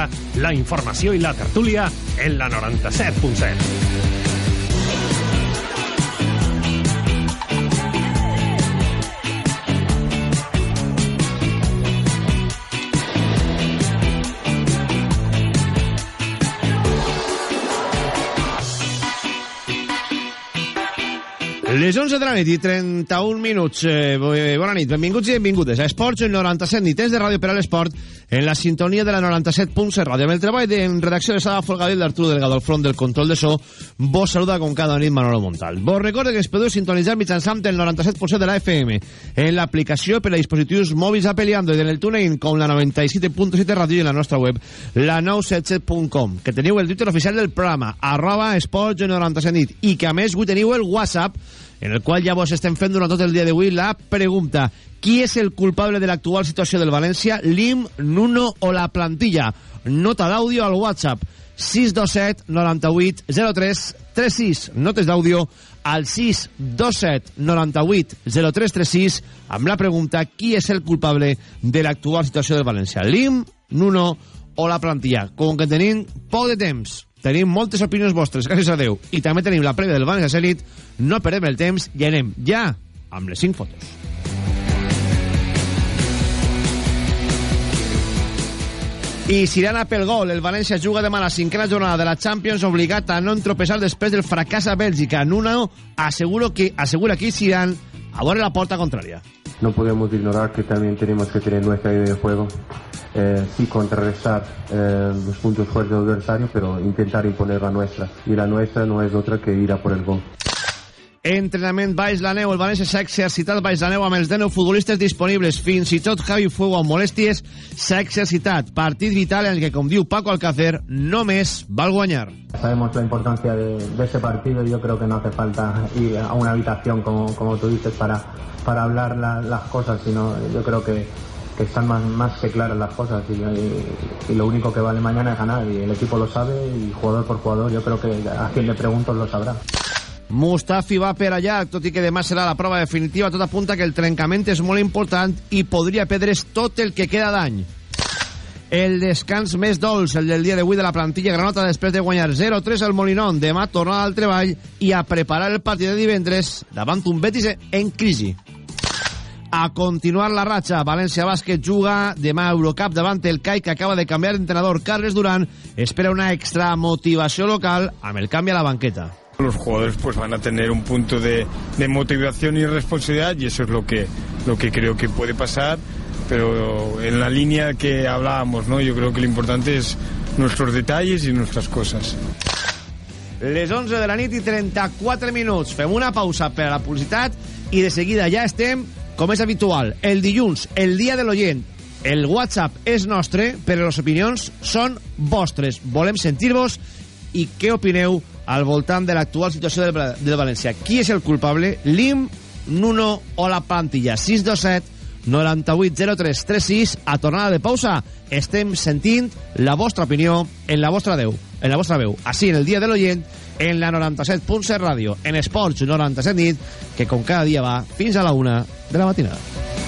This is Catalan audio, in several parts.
moda, la informació i la tertúlia en la 97.7. Les 11 de la nit i 31 minuts. Eh, bona nit, benvinguts i benvingudes a Esports 97, ni temps de ràdio per a l'esport, en la sintonia de la 97.7 ràdio. Amb el treball de en redacció de Sala Folgadell d'Arturo Delgado al front del control de so, vos saluda com cada nit Manolo Montal. Vos recordo que es podeu sintonitzar mitjançant el 97.7 de la FM, en l'aplicació per a dispositius mòbils Apple i en el TuneIn com la 97.7 ràdio i en la nostra web, la 977.com, que teniu el Twitter oficial del programa, arroba esports 97 nit, i que a més avui teniu el WhatsApp, en el qual ja vos estem fent durant tot el dia d'avui la pregunta qui és el culpable de l'actual situació del València, l'IM, Nuno o la plantilla? Nota d'àudio al WhatsApp 627 98 03 36 notes d'àudio al 627 98 03 36 amb la pregunta qui és el culpable de l'actual situació del València, l'IM, Nuno o la plantilla? Com que tenim poc de temps tenim moltes opinions vostres, gràcies a Déu, i també tenim la prèvia del València Cèlit, no perdem el temps i anem ja amb les 5 fotos. I Sirana pel gol, el València juga demà a la cinquena jornada de la Champions obligat a no entropessar després del fracàs a Bèlgica. Nuno aseguro que, asegura que Sirán a veure la porta contraria. No podemos ignorar que también tenemos que tener nuestra idea de juego eh, sí contrarrestar eh, los puntos fuertes del adversario, pero intentar imponer la nuestra. Y la nuestra no es otra que ir a por el gol. Entrenament baix la neu. El València s'ha exercitat baix la neu amb els 19 futbolistes disponibles. Fins i tot Javi Fuego amb molèsties s'ha exercitat. Partit vital en el que, com diu Paco Alcácer, només val guanyar. Sabemos la importancia de, de ese partido yo creo que no hace falta ir a una habitación, como, como tú dices, para, para hablar la, las cosas, sino yo creo que que están más, más que claras las cosas y, y, y, lo único que vale mañana es ganar y el equipo lo sabe y jugador por jugador yo creo que a quien le pregunto lo sabrá. Mustafi va per allà, tot i que demà serà la prova definitiva, tot apunta que el trencament és molt important i podria perdre's tot el que queda d'any. El descans més dolç, el del dia d'avui de la plantilla granota després de guanyar 0-3 al Molinón. Demà tornada al treball i a preparar el partit de divendres davant un Betis en crisi a continuar la ratxa. València Bàsquet juga demà a Eurocup davant el CAI que acaba de canviar d'entrenador. Carles Durán espera una extra motivació local amb el canvi a la banqueta. Los jugadores pues van a tener un punto de, de motivación y responsabilidad y eso es lo que, lo que creo que puede pasar pero en la línea que hablábamos, ¿no? Yo creo que lo importante es nuestros detalles y nuestras cosas. Les 11 de la nit i 34 minuts. Fem una pausa per a la publicitat i de seguida ja estem com és habitual, el dilluns, el dia de l'oient, el WhatsApp és nostre, però les opinions són vostres. Volem sentir-vos i què opineu al voltant de l'actual situació del, del València. Qui és el culpable? Lim, Nuno o la plantilla? 627 98 03 36 a tornada de pausa estem sentint la vostra opinió en la vostra veu, en la vostra veu, així en el dia de l'oient en la 97.7 ràdio, en Esports 97 nit, que com cada dia va fins a la una de la matinada.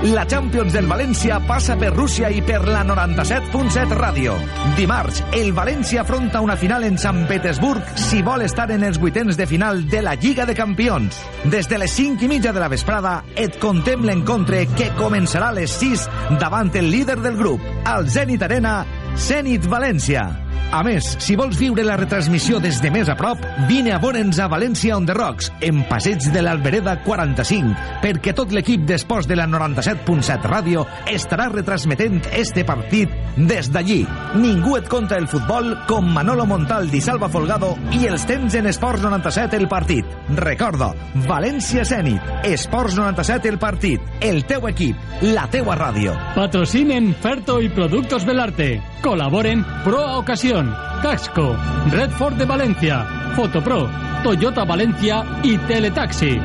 La Champions del València passa per Rússia i per la 97.7 ràdio. Dimarts, el València afronta una final en Sant Petersburg si vol estar en els vuitens de final de la Lliga de Campions. Des de les 5 i mitja de la vesprada et contem l'encontre que començarà a les 6 davant el líder del grup, al Zenit Arena, Zenit València. A més, si vols viure la retransmissió des de més a prop, vine a veure'ns a València on the Rocks, en Passeig de l'Albereda 45, perquè tot l'equip d'esports de la 97.7 ràdio estarà retransmetent este partit des d'allí. Ningú et conta el futbol com Manolo Montaldi, Salva Folgado i els temps en Esports 97 el partit. Recorda, València Zenit, Esports 97 el partit, el teu equip, la teua ràdio. Patrocinen Ferto y Productos Belarte. Colaboren Pro Ocasión, Casco, Redford de Valencia, Fotopro, Toyota Valencia y Teletaxi.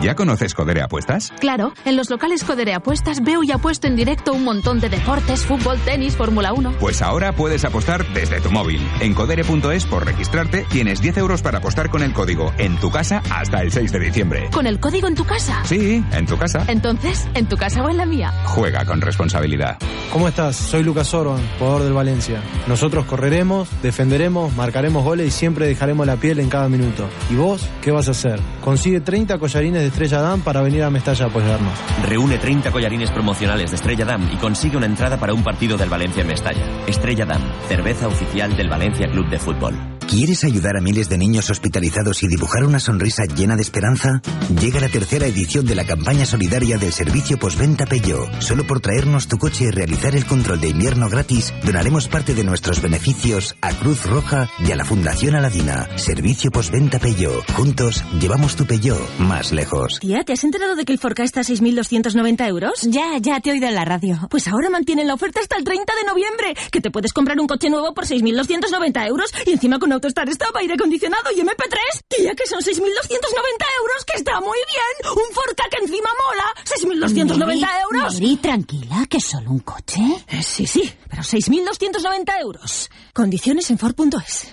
¿Ya conoces Codere Apuestas? Claro, en los locales Codere Apuestas veo y apuesto en directo un montón de deportes, fútbol, tenis, Fórmula 1. Pues ahora puedes apostar desde tu móvil. En codere.es por registrarte tienes 10 euros para apostar con el código en tu casa hasta el 6 de diciembre. ¿Con el código en tu casa? Sí, en tu casa. Entonces, ¿en tu casa o en la mía? Juega con responsabilidad. ¿Cómo estás? Soy Lucas Orban, jugador del Valencia. Nosotros correremos, defenderemos, marcaremos goles y siempre dejaremos la piel en cada minuto. ¿Y vos qué vas a hacer? Consigue 30 collarines de Estrella Damm para venir a Mestalla a apoyarnos. Reúne 30 collarines promocionales de Estrella Damm y consigue una entrada para un partido del Valencia en Mestalla. Estrella Damm, cerveza oficial del Valencia Club de Fútbol. ¿Quieres ayudar a miles de niños hospitalizados y dibujar una sonrisa llena de esperanza? Llega la tercera edición de la campaña solidaria del servicio postventa Peugeot. Solo por traernos tu coche y realizar el control de invierno gratis, donaremos parte de nuestros beneficios a Cruz Roja y a la Fundación Aladina. Servicio postventa Peugeot. Juntos llevamos tu Peugeot más lejos. Tía, ¿te has enterado de que el Forca está a 6.290 euros? Ya, ya te he oído en la radio. Pues ahora mantienen la oferta hasta el 30 de noviembre, que te puedes comprar un coche nuevo por 6.290 euros y encima con Autostar Stop, aire acondicionado y MP3. Tía, que son 6.290 euros, que está muy bien. Un Forca que encima mola. 6.290 euros. Mary, tranquila, que es solo un coche. Eh, sí, sí, pero 6.290 euros. Condiciones en Ford.es.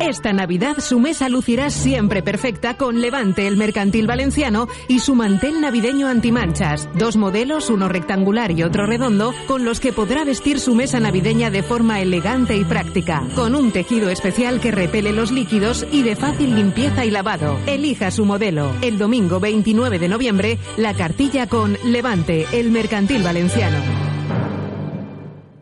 Esta Navidad su mesa lucirá siempre perfecta con Levante, el mercantil valenciano, y su mantel navideño antimanchas. Dos modelos, uno rectangular y otro redondo, con los que podrá vestir su mesa navideña de forma elegante y práctica, con un tejido especial que repele los líquidos y de fácil limpieza y lavado. Elija su modelo. El domingo 29 de noviembre, la cartilla con Levante, el mercantil valenciano.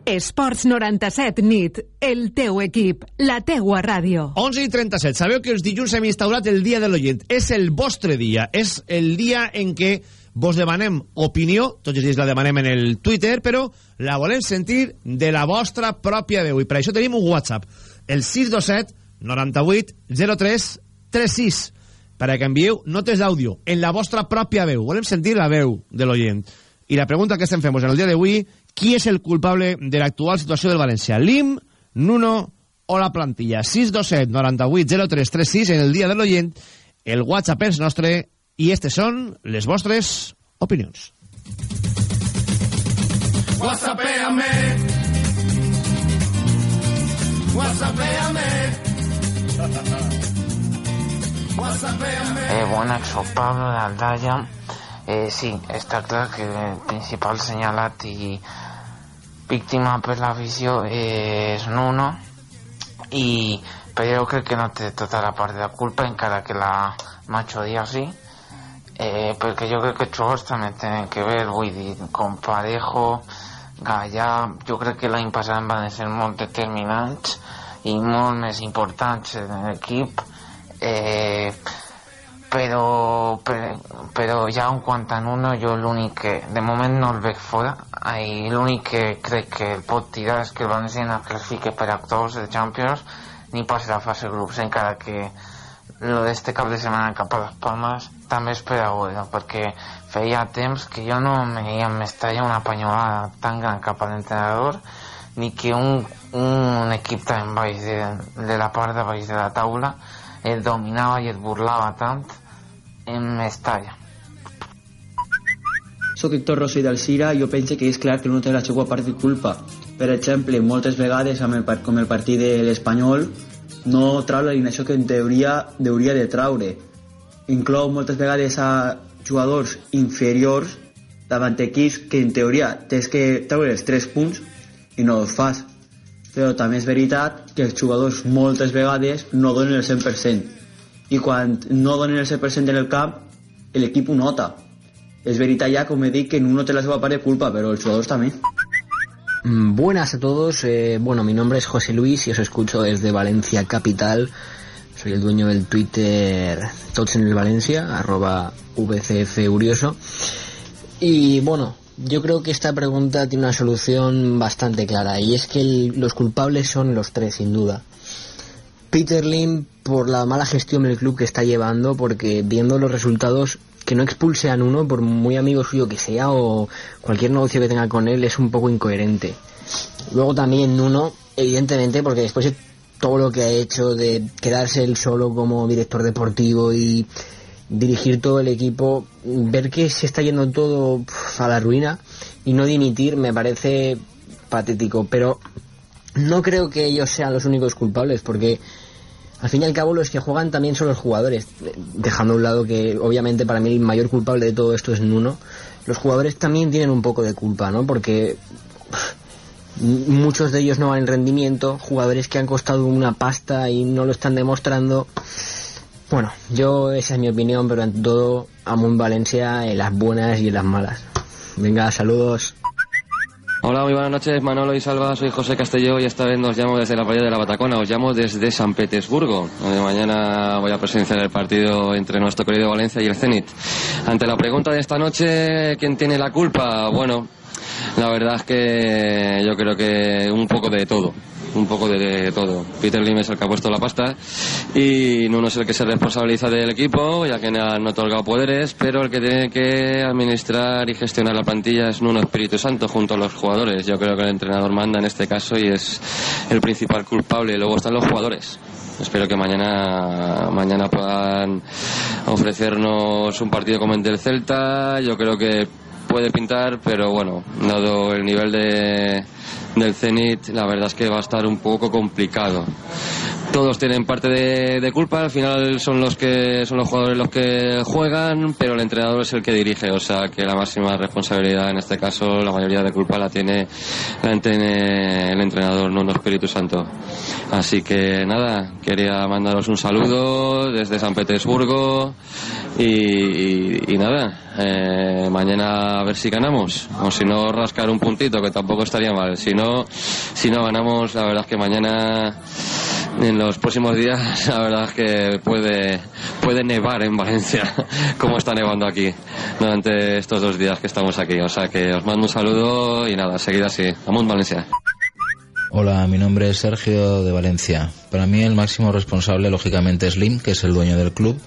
Esports 97 nit, el teu equip, la teua ràdio. 11 i 37. Sabeu que els dilluns hem instaurat el dia de l'oient. És el vostre dia. És el dia en què vos demanem opinió, tots els dies la demanem en el Twitter, però la volem sentir de la vostra pròpia veu. I per això tenim un WhatsApp, el 627 98 03 36, per a que envieu notes d'àudio en la vostra pròpia veu. Volem sentir la veu de l'oient. I la pregunta que estem fent en el dia d'avui qui és el culpable de l'actual situació del València? Lim, Nuno o la plantilla? 627 98 0336 en el dia de l'oient. El WhatsApp és nostre i aquestes són les vostres opinions. WhatsAppéame. WhatsAppéame. WhatsAppéame. Eh, buenas, soy Pablo de Aldaya. Eh, sí, està clar que el principal senyalat i víctima per l'afició és Nuno i però crec que no té tota la part de la culpa encara que la Macho Díaz sí eh, perquè jo crec que els jugadors també tenen que ver vull dir, com Parejo Gallà, jo crec que l'any passat van ser molt determinants i molt més importants en l'equip eh, però, però, però ja en quant a Nuno jo l'únic que de moment no el veig fora i l'únic que crec que el pot tirar és que el València no classifique per actors de Champions ni passi la fase grups encara que lo d'este cap de setmana cap a les Palmes també és per a veure perquè feia temps que jo no me veia en Mestalla una panyolada tan gran cap a l'entrenador ni que un, un equip tan baix de, de la part de baix de la taula el dominava i et burlava tant en Mestalla. Soc Héctor Rossi del Cira i jo penso que és clar que no té la seva part de culpa. Per exemple, moltes vegades, amb el, com el partit de l'Espanyol, no trau l'alineació que en teoria hauria de traure. Inclou moltes vegades a jugadors inferiors davant equips que en teoria tens que treure els 3 punts i no els fas. Però també és veritat que els jugadors moltes vegades no donen el 100% i quan no donen el 100% en el camp l'equip ho nota és veritat ja, com he dit, que no té la seva part de culpa però els jugadors també mm, Buenas a todos, eh, bueno, mi nombre es José Luis y os escucho desde Valencia Capital. Soy el dueño del Twitter Tots en el Valencia, arroba VCF Urioso. Y bueno, yo creo que esta pregunta tiene una solución bastante clara y es que los culpables son los tres, sin duda. Peter Lim por la mala gestión del club que está llevando, porque viendo los resultados, que no expulse a uno, por muy amigo suyo que sea o cualquier negocio que tenga con él, es un poco incoherente. Luego también Nuno, evidentemente, porque después de todo lo que ha hecho de quedarse él solo como director deportivo y dirigir todo el equipo, ver que se está yendo todo a la ruina y no dimitir me parece patético, pero no creo que ellos sean los únicos culpables porque al fin y al cabo los que juegan también son los jugadores, dejando a un lado que obviamente para mí el mayor culpable de todo esto es Nuno. Los jugadores también tienen un poco de culpa, ¿no? Porque muchos de ellos no van en rendimiento, jugadores que han costado una pasta y no lo están demostrando. Bueno, yo esa es mi opinión, pero ante todo amo en Valencia en las buenas y en las malas. Venga, saludos. Hola, muy buenas noches, Manolo y Salva. Soy José Castelló y esta vez nos llamo desde la playa de la Batacona. Os llamo desde San Petersburgo, donde mañana voy a presenciar el partido entre nuestro querido Valencia y el Zenit. Ante la pregunta de esta noche, ¿quién tiene la culpa? Bueno, la verdad es que yo creo que un poco de todo. Un poco de todo. Peter Lim es el que ha puesto la pasta y Nuno es el que se responsabiliza del equipo, ya que no han otorgado poderes, pero el que tiene que administrar y gestionar la plantilla es Nuno Espíritu Santo junto a los jugadores. Yo creo que el entrenador manda en este caso y es el principal culpable. Luego están los jugadores. Espero que mañana mañana puedan ofrecernos un partido como el del Celta. Yo creo que puede pintar, pero bueno, dado el nivel de, del Zenit, la verdad es que va a estar un poco complicado. Todos tienen parte de, culpa, al final son los que son los jugadores los que juegan, pero el entrenador es el que dirige, o sea que la máxima responsabilidad en este caso, la mayoría de culpa la tiene, la tiene el entrenador, no el Espíritu Santo. Así que nada, quería mandaros un saludo desde San Petersburgo y nada, eh, mañana a ver si ganamos, o si no rascar un puntito que tampoco estaría mal. Si no, si no ganamos, la verdad es que mañana en los próximos días la verdad es que puede puede nevar en Valencia como está nevando aquí durante estos dos días que estamos aquí o sea que os mando un saludo y nada seguid así Amunt Valencia Hola, mi nombre es Sergio de Valencia. Para mí el máximo responsable lógicamente es Lim, que es el dueño del club,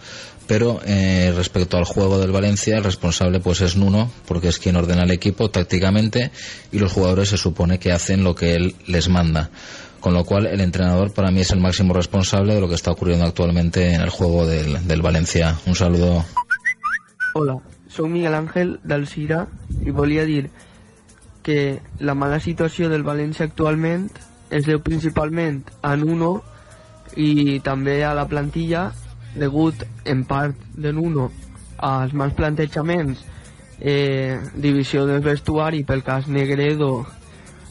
pero eh, respecto al juego del Valencia el responsable pues es Nuno, porque es quien ordena el equipo tácticamente y los jugadores se supone que hacen lo que él les manda. Con lo cual el entrenador para mí es el máximo responsable de lo que está ocurriendo actualmente en el juego del, del Valencia. Un saludo. Hola, soc Miguel Ángel del Cira i volia dir que la mala situació del València actualment es deu principalment a Nuno i també a la plantilla degut en part de Nuno als mals plantejaments eh, divisió del vestuari pel cas Negredo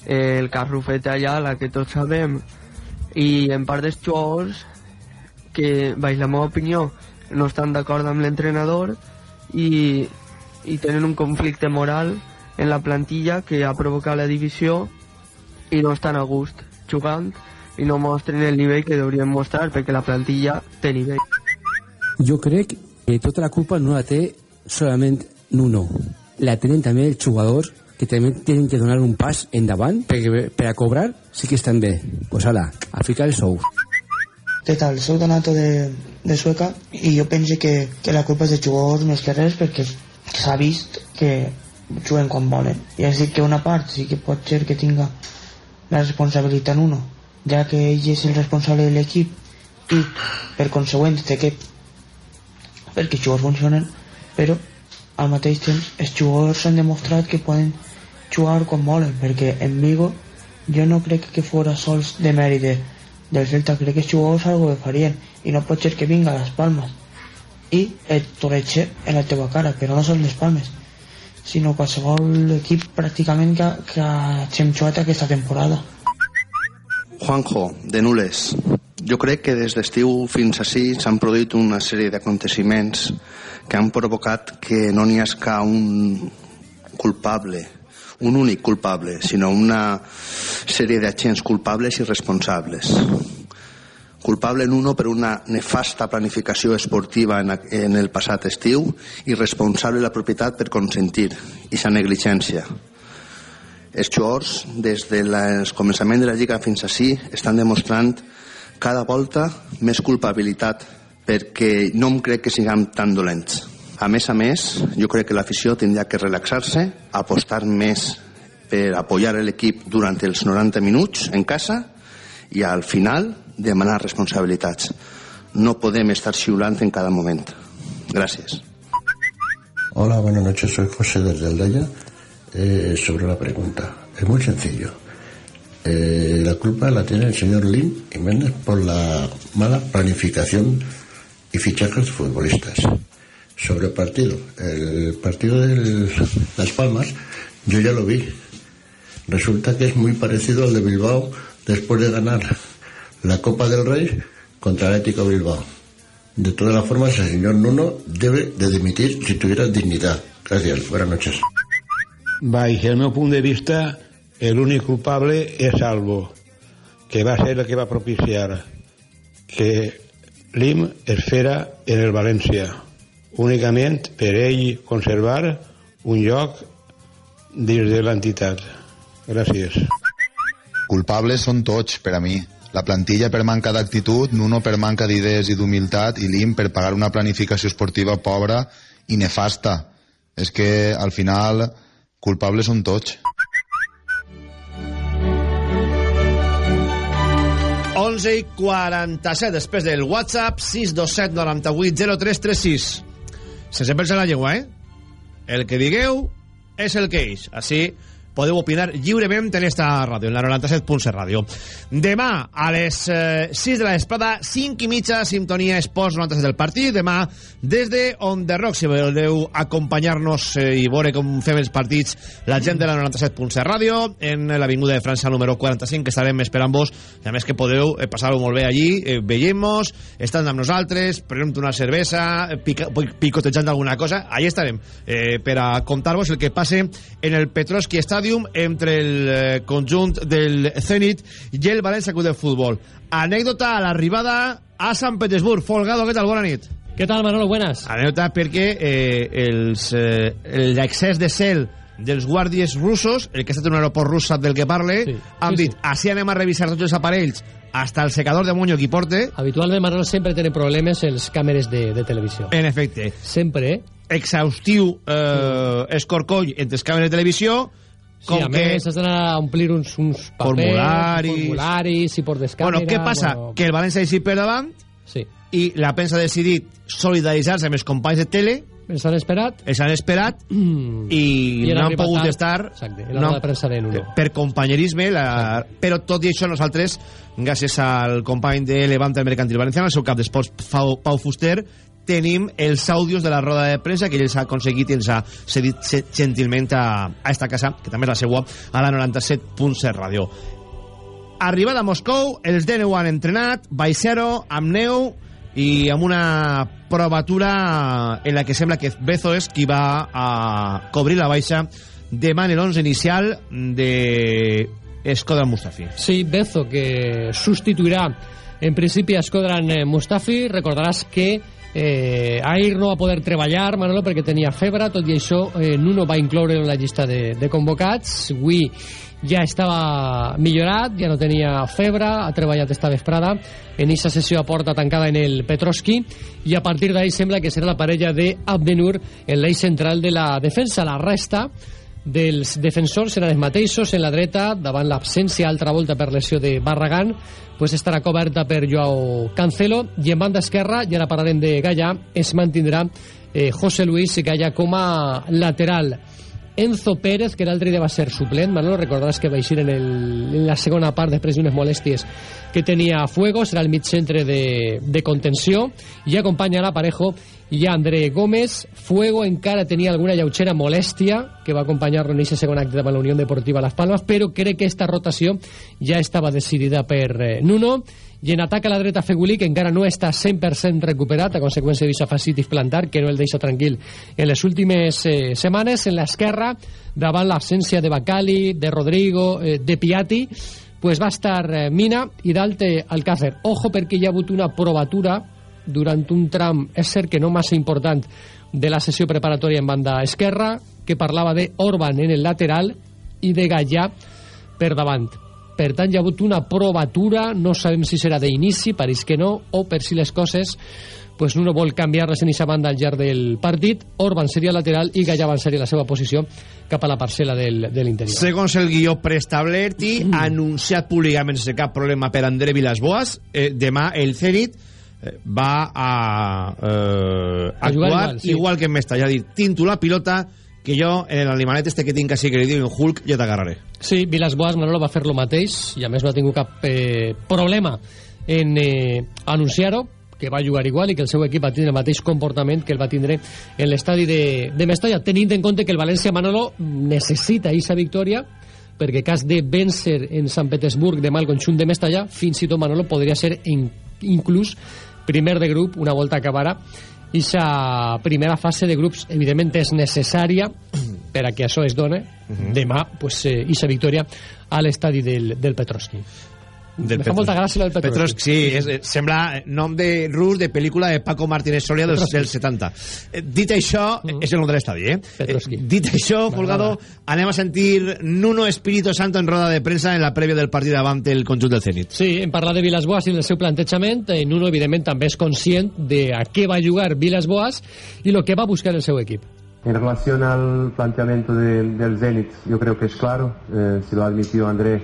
eh, el cas Rufet Ayala que tots sabem i en part dels jugadors que, baix la meva opinió, no estan d'acord amb l'entrenador i, i tenen un conflicte moral en la plantilla que ha provocat la divisió i no estan a gust jugant i no mostren el nivell que deurien mostrar perquè la plantilla té nivell. Jo crec que tota la culpa no la té solament Nuno. La tenen també els jugadors que també tenen que donar un pas endavant perquè per a cobrar sí que estan bé. Pues ala, a ficar el sou. Què tal? Soc Donato de, de Sueca i jo penso que, que la culpa és dels jugadors més que res perquè s'ha vist que juguen quan volen. I és dir que una part sí que pot ser que tinga la responsabilitat en uno, ja que ell és el responsable de l'equip i per consegüent té que jugadors funcionen, però al mateix temps els jugadors han demostrat que poden jugar quan volen, perquè en Vigo jo no crec que fora sols de mèrit de, del Celta, crec que els jugadors algo que farien i no pot ser que vinga a les palmes i et toreche en la teva cara, però no són les palmes sinó qualsevol equip pràcticament que, que hem jugat aquesta temporada Juanjo, de Nules. Jo crec que des d'estiu fins així s'han produït una sèrie d'aconteciments que han provocat que no n'hi hagi un culpable, un únic culpable, sinó una sèrie d'agents culpables i responsables. culpable en uno per una nefasta planificació esportiva en, el passat estiu i responsable la propietat per consentir i sa negligència. Els jugadors, des del començament de la Lliga fins així, estan demostrant cada volta més culpabilitat perquè no em crec que siguem tan dolents. A més a més, jo crec que l'afició tindria que relaxar-se, apostar més per apoyar l'equip durant els 90 minuts en casa i al final demanar responsabilitats. No podem estar xiulant en cada moment. Gracias. Hola, buenas noches. Soy José desde Aldaya. Eh, sobre la pregunta. Es muy sencillo. Eh, la culpa la tiene el señor Lim Jiménez por la mala planificación y fichajes de futbolistas. Sobre el partido. El partido de Las Palmas, yo ya lo vi. Resulta que es muy parecido al de Bilbao después de ganar la Copa del Rey contra el Atlético Bilbao. De todas las formas, el señor Nuno debe de dimitir si tuviera dignidad. Gracias. Buenas noches. Baix el meu punt de vista, l'únic culpable és Albo, que va ser el que va propiciar que l'IM es fera en el València, únicament per ell conservar un lloc dins de l'entitat. Gràcies. Culpables són tots, per a mi. La plantilla per manca d'actitud, Nuno per manca d'idees i d'humilitat i l'IM per pagar una planificació esportiva pobra i nefasta. És que, al final, culpables són tots. 11 i 47 després del WhatsApp 627 98 0336 sense pensar la llengua, eh? El que digueu és el que és. Així podeu opinar lliurement en esta ràdio, en la 97.7 ràdio. Demà, a les eh, 6 de la vesprada, 5 i mitja, sintonia Esports 97 del partit. Demà, des de On The Rock, si voleu acompanyar-nos eh, i veure com fem els partits, la gent de la 97.7 ràdio, en l'Avinguda de França número 45, que estarem esperant-vos, a més que podeu eh, passar-ho molt bé allí, eh, veiem-nos, estan amb nosaltres, prenem una cervesa, eh, pica, picotejant alguna cosa, allà estarem, eh, per a contar-vos el que passe en el Petrovski Stadium entre el eh, conjunt del Zenit i el València Club de Futbol. Anècdota a l'arribada a Sant Petersburg. Folgado, què tal? Bona nit. ¿Qué tal, Manolo? Buenas. Anècdota perquè eh, els, eh, l'excés de cel dels guàrdies russos, el que ha estat un aeroport rus sap del que parle, sí, han sí, dit, sí. així anem a revisar tots els aparells hasta el secador de moño que porte. Habitualment, Manolo, sempre tenen problemes els càmeres de, de televisió. En efecte. Sempre, eh? Exhaustiu eh, escorcoll entre els càmeres de televisió, com sí, a que... més has d'anar a omplir uns, uns papers, formularis... formularis i por descàmera... Bueno, què passa? Bueno... Que el València ha per davant sí. i la pensa ha decidit solidaritzar-se amb els companys de tele els han esperat els han esperat mm. i, I no han pogut tard, estar exacte, no, de premsa de Nuno. per companyerisme la, però tot i això nosaltres gràcies al company de Levante el Mercantil Valenciano el seu cap d'esports Pau, Pau Fuster tenim els àudios de la roda de premsa que ell s'ha aconseguit i els ha cedit gentilment a, a esta casa, que també és la seua, a la 97.7 ràdio. Arribada a Moscou, els DNU han entrenat, baixero, amb neu i amb una provatura en la que sembla que Bezo és qui va a cobrir la baixa demà en l'11 inicial de Escodran Mustafi. Sí, Bezo, que substituirà en principi a Escodran Mustafi. Recordaràs que Eh, Air no va poder treballar, Manolo, perquè tenia febre, tot i això eh, Nuno va incloure en la llista de, de convocats. Avui ja estava millorat, ja no tenia febre, ha treballat esta vesprada en aquesta sessió a porta tancada en el Petrovski i a partir d'ahí sembla que serà la parella de Abdenur en l'eix central de la defensa. La resta dels defensors seran els mateixos en la dreta davant l'absència altra volta per lesió de Barragán pues estarà coberta per Joao Cancelo. I en banda esquerra, i ara parlarem de Gaia es mantindrà eh, José Luis Gaia com a lateral. Enzo Pérez, que l'altre dia va ser suplent, Manolo, recordaràs que va eixir en, el, en la segona part després d'unes molèsties que tenia Fuego, serà el mig centre de, de contenció, i acompanya l'Aparejo i André Gómez. Fuego encara tenia alguna lleugera molèstia que va acompanyar-lo en aquest segon acte davant la Unió Deportiva Las Palmas, però crec que esta rotació ja estava decidida per eh, Nuno i en atac a la dreta Fegulí, que encara no està 100% recuperat a conseqüència d'aquesta fascitis plantar, que no el deixa tranquil en les últimes eh, setmanes. En l'esquerra, davant l'absència de Bacali, de Rodrigo, eh, de Piatti, pues va estar eh, Mina i dalt eh, Alcácer. Ojo perquè hi ha hagut una provatura durant un tram, és cert que no massa important, de la sessió preparatòria en banda esquerra, que parlava de Orban en el lateral i de Gallà per davant. Per tant, hi ha hagut una provatura, no sabem si serà d'inici, pareix que no, o per si les coses pues no vol canviar-les en aquesta banda al llarg del partit, Orban seria lateral i Gallà avançaria la seva posició cap a la parcel·la del, de l'interior. Segons el guió preestablert i mm. anunciat públicament sense cap problema per André Vilasboas, eh, demà el Zenit va a, eh, A actuar igual, sí. igual que en Mestalla, dir, tinto la pilota que jo en l'animalet este que tinc així que li diuen Hulk ja t'agarraré. Sí, Vilas Boas Manolo va fer lo mateix i a més no ha tingut cap eh, problema en eh, anunciar-ho que va jugar igual i que el seu equip va tindre el mateix comportament que el va tindre en l'estadi de, de Mestalla, tenint en compte que el València Manolo necessita aquesta victòria perquè cas de vèncer en Sant Petersburg demà el conjunt de Mestalla, fins i tot Manolo podria ser in, inclús primer de grup una volta acabarà Ixa primera fase de grups evidentment és necessària per a que això es done. Demà, pues, eh, ixa victòria a l'estadi del, del Petrovski Del Me fa Petros- molta gràcia la del Petrovski. Petrovski, sí, és, eh, sembla eh, nom de rus de pel·lícula de Paco Martínez Soria dels, dels 70. Eh, dit això, és el nom de l'estadi, eh? Petrovski. Eh, dit això, Folgado, anem a sentir Nuno Espíritu Santo en roda de premsa en la prèvia del partit davant el conjunt del Zenit. Sí, hem parlat de Vilas Boas i del seu plantejament. Eh, Nuno, evidentment, també és conscient de a què va jugar Vilas Boas i el que va buscar el seu equip. En relación al planteamiento de- del Zenit, yo creo que es claro, eh, si lo admitió André,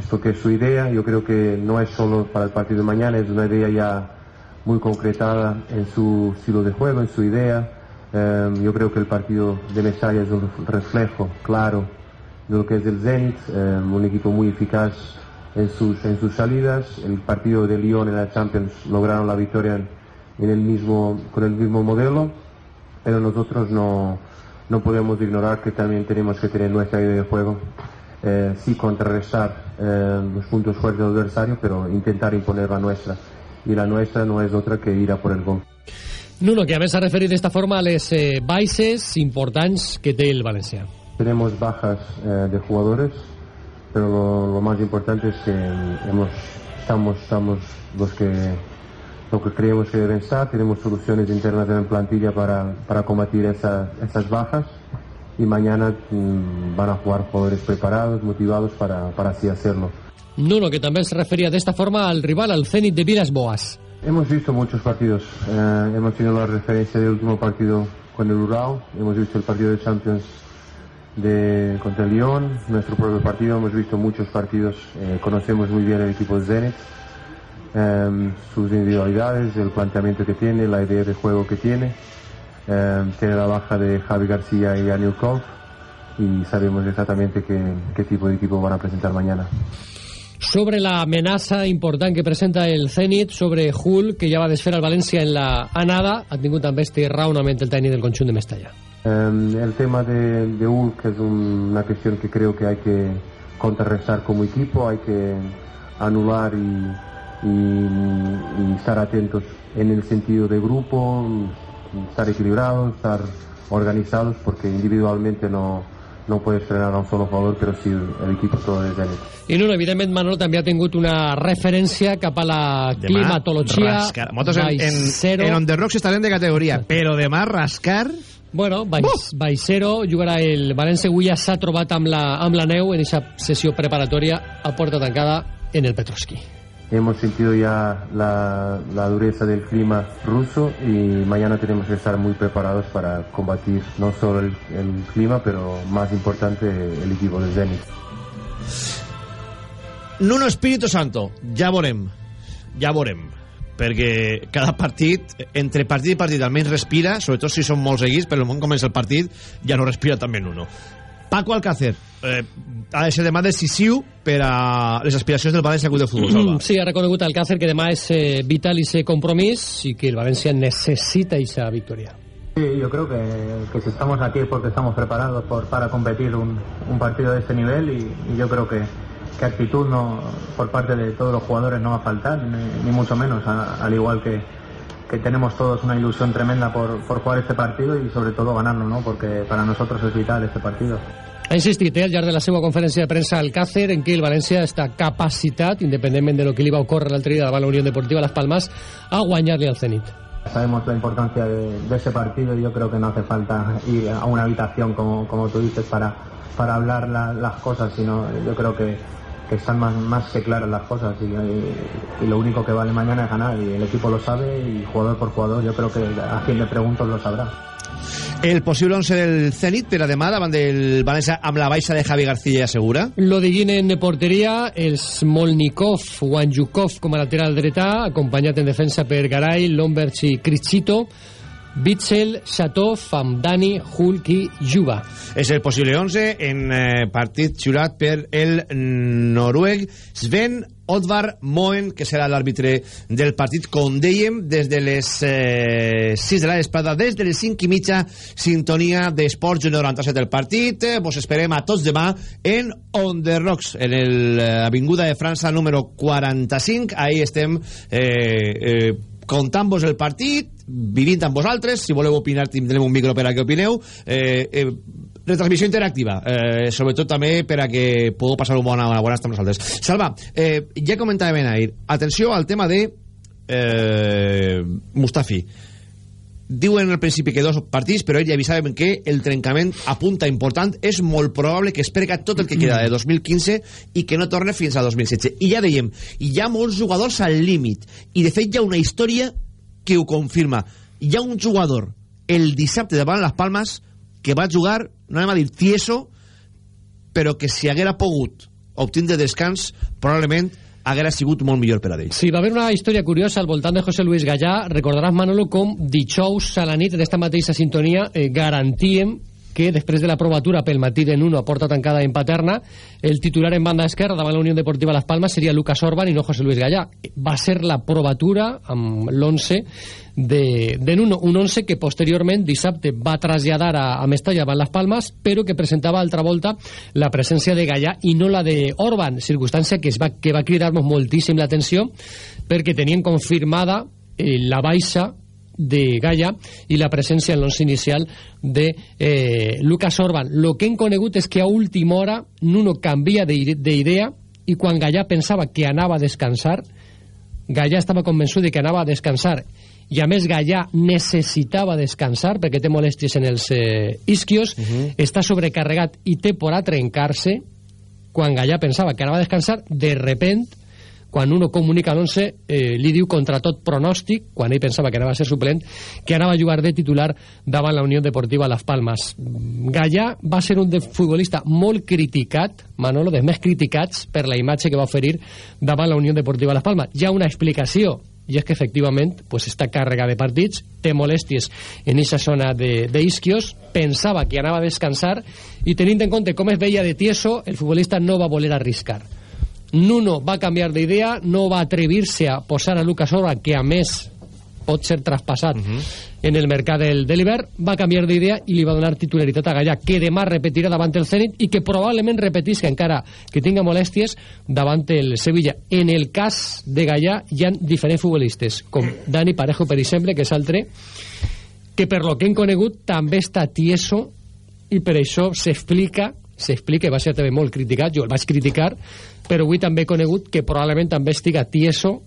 esto que es su idea, yo creo que no es solo para el partido de mañana, es una idea ya muy concretada en su estilo de juego, en su idea. Eh, yo creo que el partido de Mestalla es un reflejo claro de lo que es el Zenit, eh, un equipo muy eficaz en sus, en sus salidas. El partido de Lyon en la Champions lograron la victoria en, el mismo, con el mismo modelo pero nosotros no, no podemos ignorar que también tenemos que tener nuestra idea de juego, eh, sí contrarrestar eh, los puntos fuertes del adversario, pero intentar imponer la nuestra. Y la nuestra no es otra que ir a por el gol. Nuno, que a més s'ha referit d'esta forma a les eh, baixes importants que té el València. Tenemos bajas eh, de jugadores, pero lo, lo más importante es que hemos, estamos, estamos los que lo que creemos que deben estar, tenemos soluciones internas en la plantilla para, para combatir esa- esas bajas y mañana mm, van a jugar jugadores preparados, motivados para, para así hacerlo. Nuno, que també es referia d'esta forma al rival, al Zenit de Vilas Boas. Hemos visto muchos partidos. Eh, hemos tenido la referencia del último partido con el Urao. Hemos visto el partido de Champions de, contra el Lyon. Nuestro propio partido. Hemos visto muchos partidos. Eh, conocemos muy bien el equipo de Zenit. Eh, sus individualidades, el planteamiento que tiene, la idea de juego que tiene. Eh, tiene la baja de Javi García y Anilkov. Y sabemos exactamente qué, qué tipo de equipo van a presentar mañana. Sobre l'amenaça important que presenta el Zenit sobre Hull, que ja va desfer al València en la anada, ha tingut també este raonament el tècnic del conjunt de Mestalla. Eh, el tema de, de Hulk es un- una cuestión que creo que hay que contrarrestar como equipo, hay que anular y, y- y estar atentos en el sentido de grupo, estar equilibrados, estar organizados, porque individualmente no, no puedes frenar a un solo jugador, pero sí el equipo todo desde Zenit. I no, evidentment, Manolo també ha tingut una referència cap a la climatologia rascar. Nosaltres en, en, en On The Rocks estarem de categoria, però demà rascar... Bueno, baix, Baixero jugarà el València avui ja s'ha trobat amb la, amb la neu en aquesta sessió preparatòria a porta tancada en el Petrovski. Hemos sentido ya la, la dureza del clima ruso y mañana tenemos que estar muy preparados para combatir no solo el, el clima, pero más importante el equipo de Zenit. Nuno Espíritu Santo, ja veurem, ja veurem, perquè cada partit, entre partit i partit, almenys respira, sobretot si són molt seguits, però el moment comença el partit, ja no respira també Nuno. Paco Alcácer, eh, ha de ser demà decisiu per a les aspiracions del València Club de Futbol, Salva. Sí, ha reconegut Alcácer que demà és eh, vital i ser compromís i que el València necessita aquesta victòria. Sí, yo creo que, que si estamos aquí es porque estamos preparados por, para competir un, un partido de este nivel y, y yo creo que, que actitud no, por parte de todos los jugadores no va a faltar, ni, ni mucho menos, a- al igual que, que tenemos todos una ilusión tremenda por, por jugar este partido y sobre todo ganarlo, ¿no? porque para nosotros es vital este partido. Ha insistit eh, al llarg de la seva conferència de premsa al Càcer en què el València està capacitat, independentment de lo que li va ocórrer l'altre dia davant la Unió Deportiva Las Palmas, a guanyar-li al Zenit. Sabemos la importancia de, de, ese partido y yo creo que no hace falta ir a una habitación, como, como tú dices, para, para hablar la, las cosas, sino yo creo que, que están más, más, que claras las cosas y, y, lo único que vale mañana es ganar y el equipo lo sabe y jugador por jugador yo creo que a quien le pregunto lo sabrá. El possible 11 del Zenit per a demà davant del la baixa de Javi García segura? Lo de Guinen de porteria, el Smolnikov, Wanjukov com a lateral dretà, acompanyat en defensa per Garay, Lomberg i Krichito, Bitzel, Chatov, amb Dani, Hulk i Juba. És el possible 11 en eh, partit xulat per el noruec Sven Odvar Moen, que serà l'àrbitre del partit, com dèiem, des de les eh, 6 de la espada, des de les 5 i mitja, sintonia d'Esports 97 del partit. Eh, vos esperem a tots demà en On The Rocks, en l'Avinguda de França número 45. Ahí estem eh, eh, contant-vos el partit, vivint amb vosaltres, si voleu opinar tindrem un micro per a que opineu, eh, eh, retransmissió interactiva, eh, sobretot també per a que pugueu passar una bona, una bona estada amb nosaltres. Salva, eh, ja comentàvem ahir, atenció al tema de eh, Mustafi. Diuen al principi que dos partits, però ell ja avisàvem que el trencament apunta important. És molt probable que es perca tot el que queda de 2015 i que no torne fins a 2016. I ja dèiem, hi ha molts jugadors al límit. I de fet hi ha una història que ho confirma. Hi ha un jugador el dissabte davant les Palmes que va jugar, no anem a dir tieso, però que si haguera pogut obtindre descans, probablement haguera sigut molt millor per a ell. Sí, va haver una història curiosa al voltant de José Luis Gallà. Recordaràs, Manolo, com dijous a la nit d'esta mateixa sintonia eh, garantíem que després de la provatura pel matí de Nuno a porta tancada en Paterna, el titular en banda esquerra davant la Unió Deportiva Las Palmas seria Lucas Orban i no José Luis Gallà. Va ser la provatura amb l'11 de, de Nuno, un 11 que posteriorment dissabte va traslladar a, a Mestalla davant Las Palmas, però que presentava altra volta la presència de Gallà i no la de Orban, circumstància que, es va, que va cridar-nos moltíssim l'atenció perquè tenien confirmada eh, la baixa de Gaia i la presència en l'once inicial de eh, Lucas Orban. Lo que hem conegut és que a última hora Nuno canvia d'idea i quan Gaia pensava que anava a descansar, Gaia estava convençut de que anava a descansar i a més Gaia necessitava descansar perquè té molèsties en els eh, isquios, uh -huh. està sobrecarregat i té por a trencar-se quan Gaia pensava que anava a descansar, de repent quan uno comunica l'11 eh, li diu contra tot pronòstic, quan ell pensava que anava a ser suplent, que anava a jugar de titular davant la Unió Deportiva Las Palmas. Gallà va ser un futbolista molt criticat, Manolo, dels més criticats per la imatge que va oferir davant la Unió Deportiva Las Palmas. Hi ha una explicació, i és que efectivament pues, està càrrega de partits, té molèsties en aquesta zona d'isquios, pensava que anava a descansar i tenint en compte com es veia de tieso, el futbolista no va voler arriscar. Nuno va canviar d'idea, no va atrevir-se a posar a Lucas Orban, que a més pot ser traspassat uh -huh. en el mercat del, de l'hivern, va canviar d'idea i li va donar titularitat a Gallà, que demà repetirà davant el Zenit i que probablement repetisca encara que tinga molèsties davant el Sevilla. En el cas de Gallà hi ha diferents futbolistes, com Dani Parejo, per exemple, que és altre, que per lo que hem conegut també està tieso i per això s'explica s'explica, va ser també molt criticat, jo el vaig criticar, però avui també he conegut que probablement també estiga tieso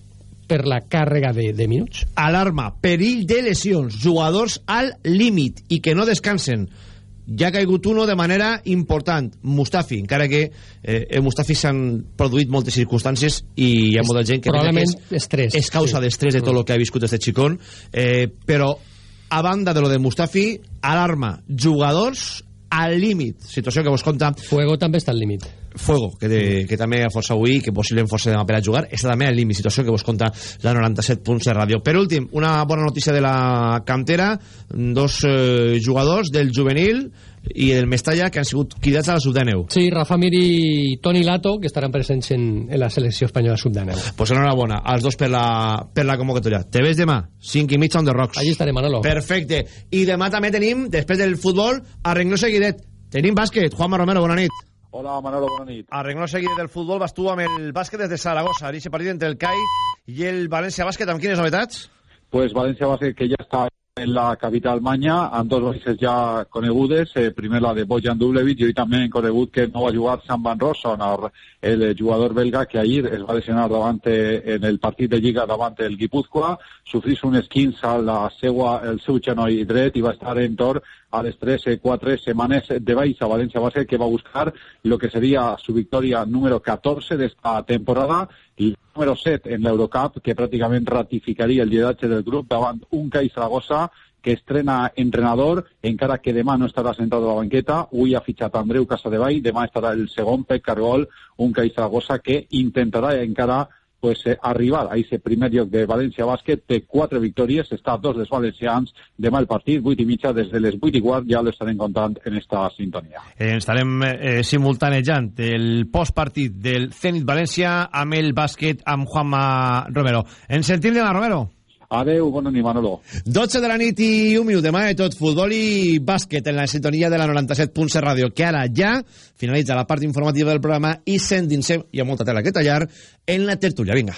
per la càrrega de, de minuts. Alarma, perill de lesions, jugadors al límit i que no descansen. Ja ha caigut uno de manera important, Mustafi, encara que eh, Mustafi s'han produït moltes circumstàncies i hi ha molta gent que... Probablement que és, estrès. És causa sí. d'estrès de tot el que ha viscut este xicón, eh, però a banda de lo de Mustafi, alarma, jugadors al límit, situació que vos conta... Fuego també està al límit. Fuego, que, de, que també a força avui, que possiblement força demà per a jugar, està també al límit, situació que vos conta la 97 punts de ràdio. Per últim, una bona notícia de la cantera, dos eh, jugadors del juvenil i del Mestalla que han sigut cridats a la sub-19. Sí, Rafa Mir i Toni Lato, que estaran presents en, en la selecció espanyola sub-19. Pues enhorabona, als dos per la, per la convocatòria. Te ves demà, 5 i mitja on the rocks. Allí estaré, Manolo. Perfecte. I demà també tenim, després del futbol, arregló seguidet. Tenim bàsquet. Juanma Romero, bona nit. Hola, Manolo, bona nit. Arregló seguidet del futbol, vas tu amb el bàsquet des de Saragossa. Eixe partit entre el CAI i el València Bàsquet, amb quines novetats? Pues València Bàsquet, que ja està en la capital Manya, amb dos baixes ja conegudes, eh, primer la de Bojan Dublevic i avui també hem conegut que no va jugar Sam Van Rossum, el jugador belga que ahir es va lesionar davant eh, en el partit de Lliga davant el Guipúzcoa, sofrís un esquins a la seua, el seu genoll dret i va estar en tor a les 3-4 setmanes de baixa València Bàsquet que va buscar lo que seria su victòria número 14 d'esta temporada i número 7 en l'Eurocup que pràcticament ratificaria el lideratge del grup davant un CAI Zaragoza que estrena entrenador, encara que demà no estarà sentat a la banqueta, avui ha fitxat Andreu Casadevall, demà estarà el segon Pep Cargol, un CAI Zaragoza que intentarà encara pues, eh, arribar a aquest primer lloc de València Bàsquet, té quatre victòries, està a dos dels valencians, demà el partit, 8 i mitja, des de les 8 i quart, ja l'estarem contant en esta sintonia. Eh, estarem eh, simultanejant el postpartit del Zenit València amb el bàsquet amb Juanma Romero. Ens sentim demà, Romero. Adeu, bona nit, Manolo. 12 de la nit i un minut. Demà de tot futbol i bàsquet en la sintonia de la 97.7 Ràdio, que ara ja finalitza la part informativa del programa i s'endinsem, hi ha molta tela que tallar, en la tertúlia. Vinga.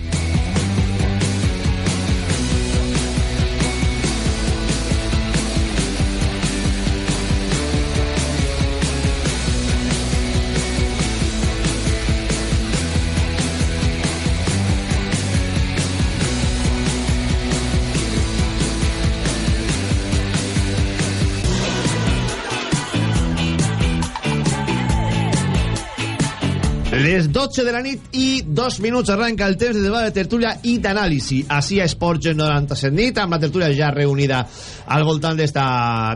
Les 12 de la nit i dos minuts arranca el temps de debat de tertúlia i d'anàlisi. Així a Esports 97 nit, amb la tertúlia ja reunida al voltant d'esta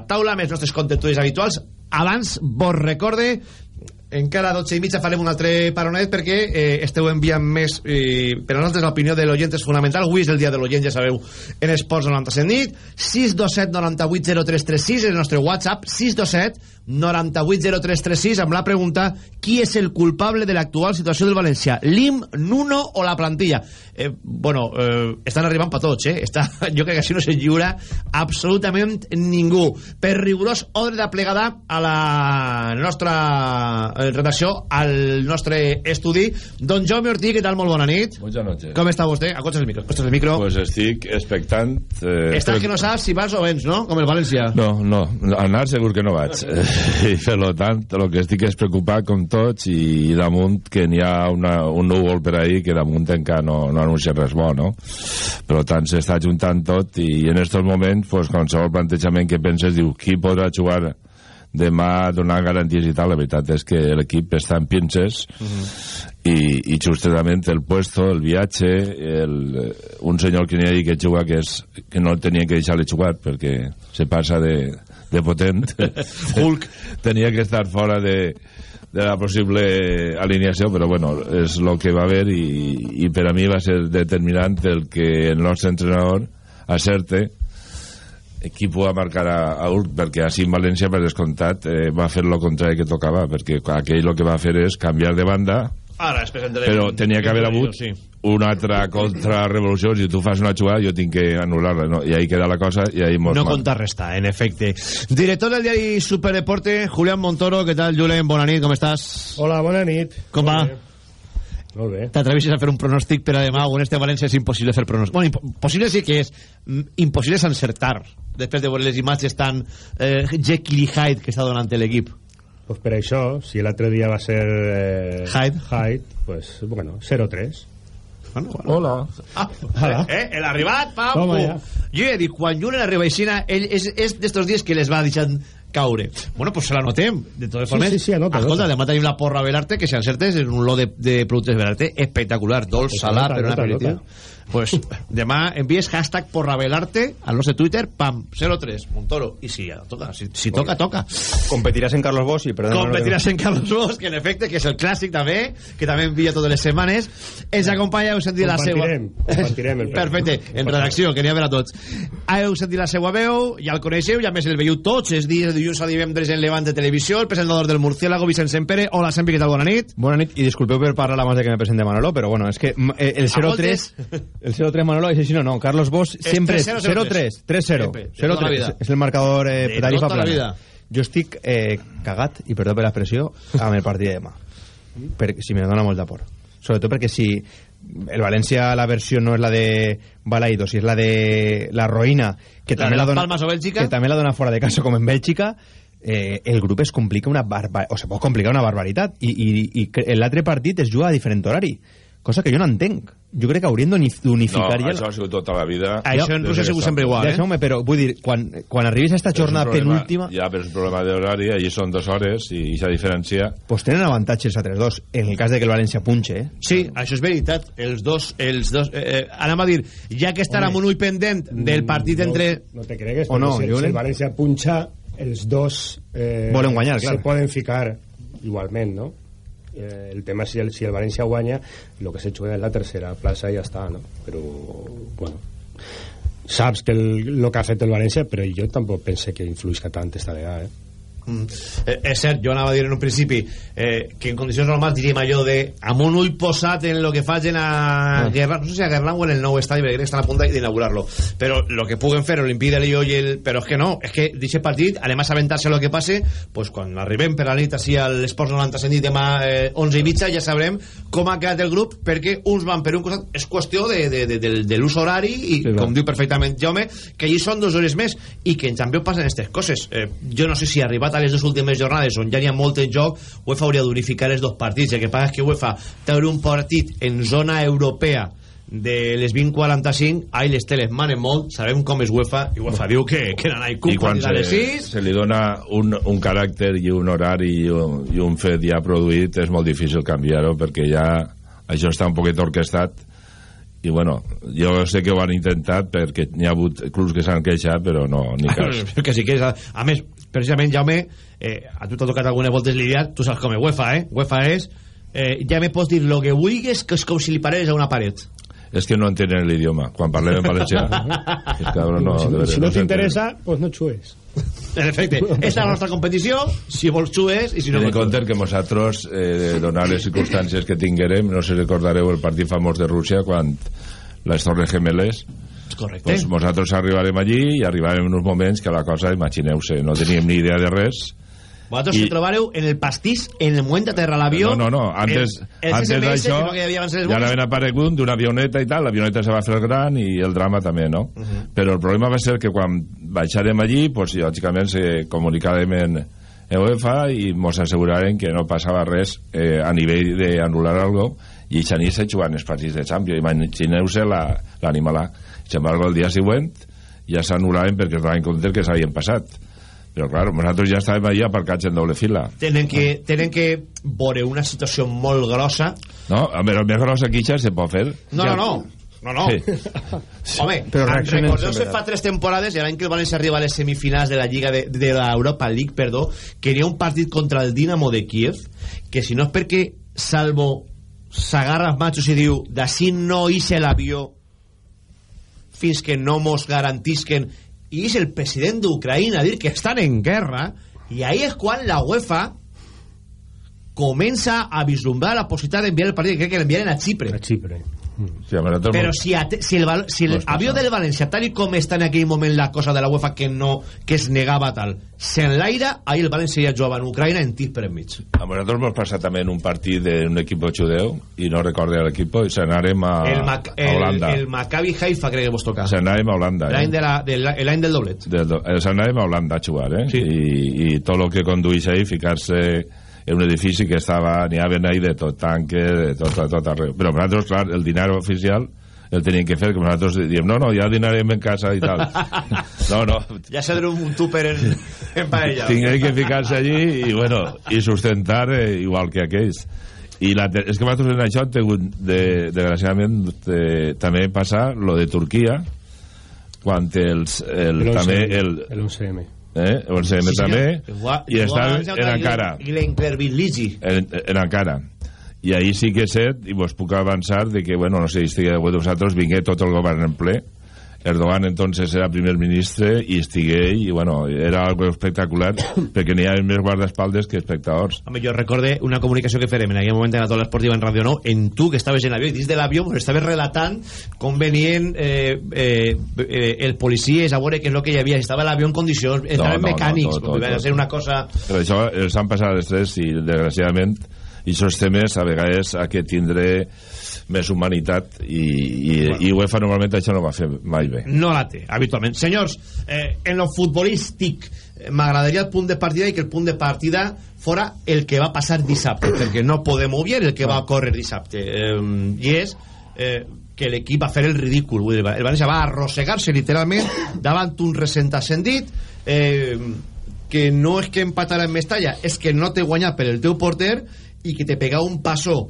taula, amb els nostres contenturis habituals. Abans, vos recorde encara a 12 i mitja farem un altre paronet perquè eh, esteu enviant més eh, per a nosaltres l'opinió de l'oient és fonamental avui és el dia de l'oient, ja sabeu en Esports 97 nit 627 98 0336 és el nostre WhatsApp 627 98 0336 amb la pregunta qui és el culpable de l'actual situació del València l'IM, Nuno o la plantilla eh, bueno, eh, estan arribant per tots eh? Està, jo crec que així no se lliura absolutament ningú per rigorós ordre de plegada a la nostra eh, redacció al nostre estudi Don Jaume Ortí, què tal? Molt bona nit Buenas noches Com està vostè? Acostes el micro, acostes el micro Pues estic expectant eh, Estàs que no saps si vas o vens, no? Com el València No, no, anar segur que no vaig i per tant el que estic és preocupat com tots i damunt que n'hi ha una, un núvol per ahir que damunt encara no, no anuncia res bo no? per tant s'està juntant tot i en aquests moments pues, qualsevol plantejament que penses diu qui podrà jugar demà donar garanties i tal, la veritat és que l'equip està en pinces uh -huh. i, i justament el puesto, el viatge el, un senyor que n'hi ha dit que juga que, és, que no tenia que deixar-li jugar perquè se passa de, de potent. Hulk tenia que estar fora de, de la possible alineació però bueno, és el que va haver i, i per a mi va ser determinant el que el nostre entrenador acerte qui va marcar a, a Urc perquè així en València per descomptat eh, va fer el contrari que tocava perquè aquell el que va fer és canviar de banda Ara, després però tenia que haver hagut sí. una altra contrarrevolució si tu fas una jugada jo tinc que anul·lar-la no? i ahí queda la cosa i ahí no contrarrestar, en efecte director del diari Superdeporte Julián Montoro, què tal Julen? Bona nit, com estàs? Hola, bona nit com va? Molt bé. T'atrevissis a fer un pronòstic per a demà o en este València és impossible fer pronòstic. Bueno, imp possible sí que és, mm, impossible és encertar després de veure les imatges tan eh, Jekyll i Hyde que està donant l'equip. Pues per això, si l'altre dia va ser eh, Hyde, Hyde pues, bueno, 0-3. Bueno, bueno. Hola. Ah, eh, el arribat, pam, Toma pum. ja. Jo ja dic, quan Julen arriba a Ixina, ell és, és d'estos dies que les va deixant caure. Bueno, pues se l'anotem. De totes Sí, formes, sí, sí, anota, escolta, anota. demà tenim la porra Belarte, que si encertes és un lot de, de productes Belarte espectacular, dolç, salat, anota, per un anota, aperitiu. anota. Pues demà envies hashtag por revelarte al nostre Twitter, pam, 03, Montoro. I si toca, si, si toca, toca. Competiràs en Carlos Bosch i perdona... Competiràs en Carlos Bosch, que en efecte, que és el clàssic també, que també envia totes les setmanes. Ens acompanya, heu sentit la seva... Compartirem, el Perfecte, en redacció, que n'hi ha per a tots. Heu sentit la seva veu, ja el coneixeu, ja més el veieu tots els dies de dilluns a divendres en Levante Televisió, el presentador del Murciélago, Vicent Sempere. Hola, Sempi, què tal? Bona nit. Bona nit, i disculpeu per parlar abans de que me presente Manolo, però bueno, és que mm, eh, el 03... El 03 Manolo així, no, no. Carlos Bosch sempre és 03, 3-0. Sempre, de tota la 03, vida. és el marcador eh, De tarifa tota la plana. vida. Jo estic eh, cagat, i perdó per l'expressió, amb el partit de demà. Per, si me dona molta por. Sobretot perquè si el València la versió no és la de Balaidos, si és la de la Roïna, que La també de la dona, que també la dona fora de casa com en Bèlgica, eh, el grup es complica una barba o se pot complicar una barbaritat i, i, i l'altre partit es juga a diferent horari cosa que jo no entenc jo crec que haurien No, d'unificar ja això ha sigut tota la vida. Això en Rússia ha sigut sempre igual, eh? Deixeu-me, però vull dir, quan, quan arribis a esta Però jornada problema- penúltima Ja, però és un problema d'horari, allí són dues hores i aquesta diferència... pues tenen avantatge els altres dos en el cas de que el València punxe eh? Sí, això és veritat. Els dos, els dos, eh, eh, anem a dir, ja que estarà amb un ull pendent del partit no, entre... No te cregues, O no, si, si el València punxa, els dos... Eh, Volen guanyar, clar. Se poden ficar igualment, no? Eh, el tema és si el, si el València guanya, el que se juga és la tercera plaça i ja està, no? Però, bueno, saps que el, lo que ha fet el València, però jo tampoc pense que influïsca tant esta vegada, eh? Mm. Eh, és cert, jo anava a dir en un principi eh, que en condicions normals diríem allò de amb un ull posat en lo que facin a Guerra, no sé si a Guerra o en el nou estadi perquè crec que estan a punt d'inaugurar-lo però lo que puguen fer, l'Olimpí de Lió i el... però és que no, és que d'aquest partit anem a sabentar-se lo que passe pues, quan arribem per la nit així a l'Esports 90 sentit demà eh, 11 i mitja ja sabrem com ha quedat el grup perquè uns van per un costat. És qüestió de, de, de, de, de l'ús horari i Sí, com diu perfectament Jaume que allí són dues hores més i que en Champions passen aquestes coses. Eh, jo no sé si arribat a les dues últimes jornades on ja n'hi ha molt en joc UEFA hauria d'unificar els dos partits. El que passa és que UEFA treure un partit en zona europea de les 20.45 ai les teles manen molt sabem com és UEFA i UEFA diu que, que ai I cup quan se, les 6 se li dona un, un caràcter i un horari i un, i un fet ja produït és molt difícil canviar-ho perquè ja això està un poquet orquestat i bueno, jo sé que ho han intentat perquè n'hi ha hagut clubs que s'han queixat però no, ni cas que si quieres, a, a més, precisament Jaume eh, a tu t'ha tocat algunes voltes lidiar tu saps com és UEFA, eh? UEFA és eh, ja me pots dir lo que vulguis que és com si li pareres a una paret és que no entenen l'idioma quan parlem en valencià és cabrón, no, si, de veres, si no t'interessa, pues no xues. En efecte, és la nostra competició si vols xues i si no Ten en compte que nosaltres, eh, donar les circumstàncies que tinguerem, no sé si recordareu el partit famós de Rússia quan les Torres Gemeles correcte. pues nosaltres arribarem allí i arribarem en uns moments que la cosa, imagineu-se, no teníem ni idea de res vosaltres I- trobareu en el pastís en el moment d'aterrar l'avió no, no, no, antes, el, el antes d'això no ja n'havien aparegut d'una avioneta i tal, l'avioneta se va fer gran i el drama també, no? Uh -huh. Però el problema va ser que quan baixarem allí, pues, lògicament se comunicarem en UEFA i mos asseguraren que no passava res eh, a nivell d'anul·lar algo i eixa nit se juguen els partits de Champions imagineu-se la- l'animalà sin embargo el dia següent ja s'anul·laven perquè es donaven compte que s'havien passat però clar, nosaltres ja estàvem allà aparcats en doble fila tenen que, tenen que veure una situació molt grossa no? a veure, més gros aquí ja se pot fer no, no, no no, no. Sí. Home, Però en- reaccionen recordeu sempre. que fa tres temporades, i l'any que el València arriba a les semifinals de la Lliga de, de l'Europa League, perdó, que n'hi ha un partit contra el Dinamo de Kiev, que si no és perquè Salvo s'agarra els machos i diu d'ací no hice l'avió fins que no mos garantisquen i és el president d'Ucraïna a dir que estan en guerra i ahí és quan la UEFA comença a vislumbrar la possibilitat d'enviar el partit que crec que l'enviaren a Xipre A Xipre. Sí, a nosaltres però si, ate- si el, si el No es avió passa. del València tal i com està en aquell moment la cosa de la UEFA que no que es negava tal s'enlaira, ahí el València ja jugava en Ucraïna en tis per enmig A nosaltres ens passa també en un partit d'un equip judeu i no recorde l'equip i s'anàrem a, el, Mac, a el, Holanda el Maccabi Haifa crec que vos toca s'anàvem a Holanda l'any eh? de la, de la, del doblet de, eh, s'anàvem a Holanda a jugar eh? Sí. I, i tot el que conduïx ahí ficar-se en un edifici que estava n'hi havia ahí de tot tanque de tot, tot, tot arreu però nosaltres clar el dinar oficial el tenien que fer que nosaltres diem no, no, ja dinarem en casa i tal no, no, ja s'ha de un túper en, en paella tingué que ficar-se allí i, bueno, i sustentar eh, igual que aquells i la, és que nosaltres en això hem tingut de, desgraciadament de, també passa lo de Turquia quan els el, El 11M. també el, El 11M. Eh, el 11M Sí, també i està en Ankara en, en Ankara i ahir sí que és cert i vos puc avançar de que, bueno, no sé si estigui de vosaltres vingué tot el govern en ple Erdogan entonces era primer ministre i estigué i bueno, era algo espectacular perquè n'hi havia més guardaespaldes que espectadors. Home, jo recorde una comunicació que farem en aquell moment en la Tola Esportiva en Radio 9 en tu que estaves en l'avió i dins de l'avió ens estaves relatant com venien eh, eh, eh, el policies a veure què és el que hi havia. Estava l'avió en condicions, estaven no, no, mecànics tot, tot, va ser una cosa però això els han passat els tres i desgraciadament i aquests temes a vegades ha que tindre més humanitat i, i, i UEFA normalment això no va fer mai bé no la té, habitualment. Senyors, eh, en lo futbolístic, eh, m'agradaria el punt de partida i que el punt de partida fora el que va passar dissabte, perquè no podem obviar el que va córrer dissabte. Eh, I és eh, que l'equip va fer el ridícul. Vull dir, el València va arrossegar-se literalment davant un recent ascendit eh, que no és que empatara en Mestalla, és que no té guanyat per el teu porter i que te pega un passo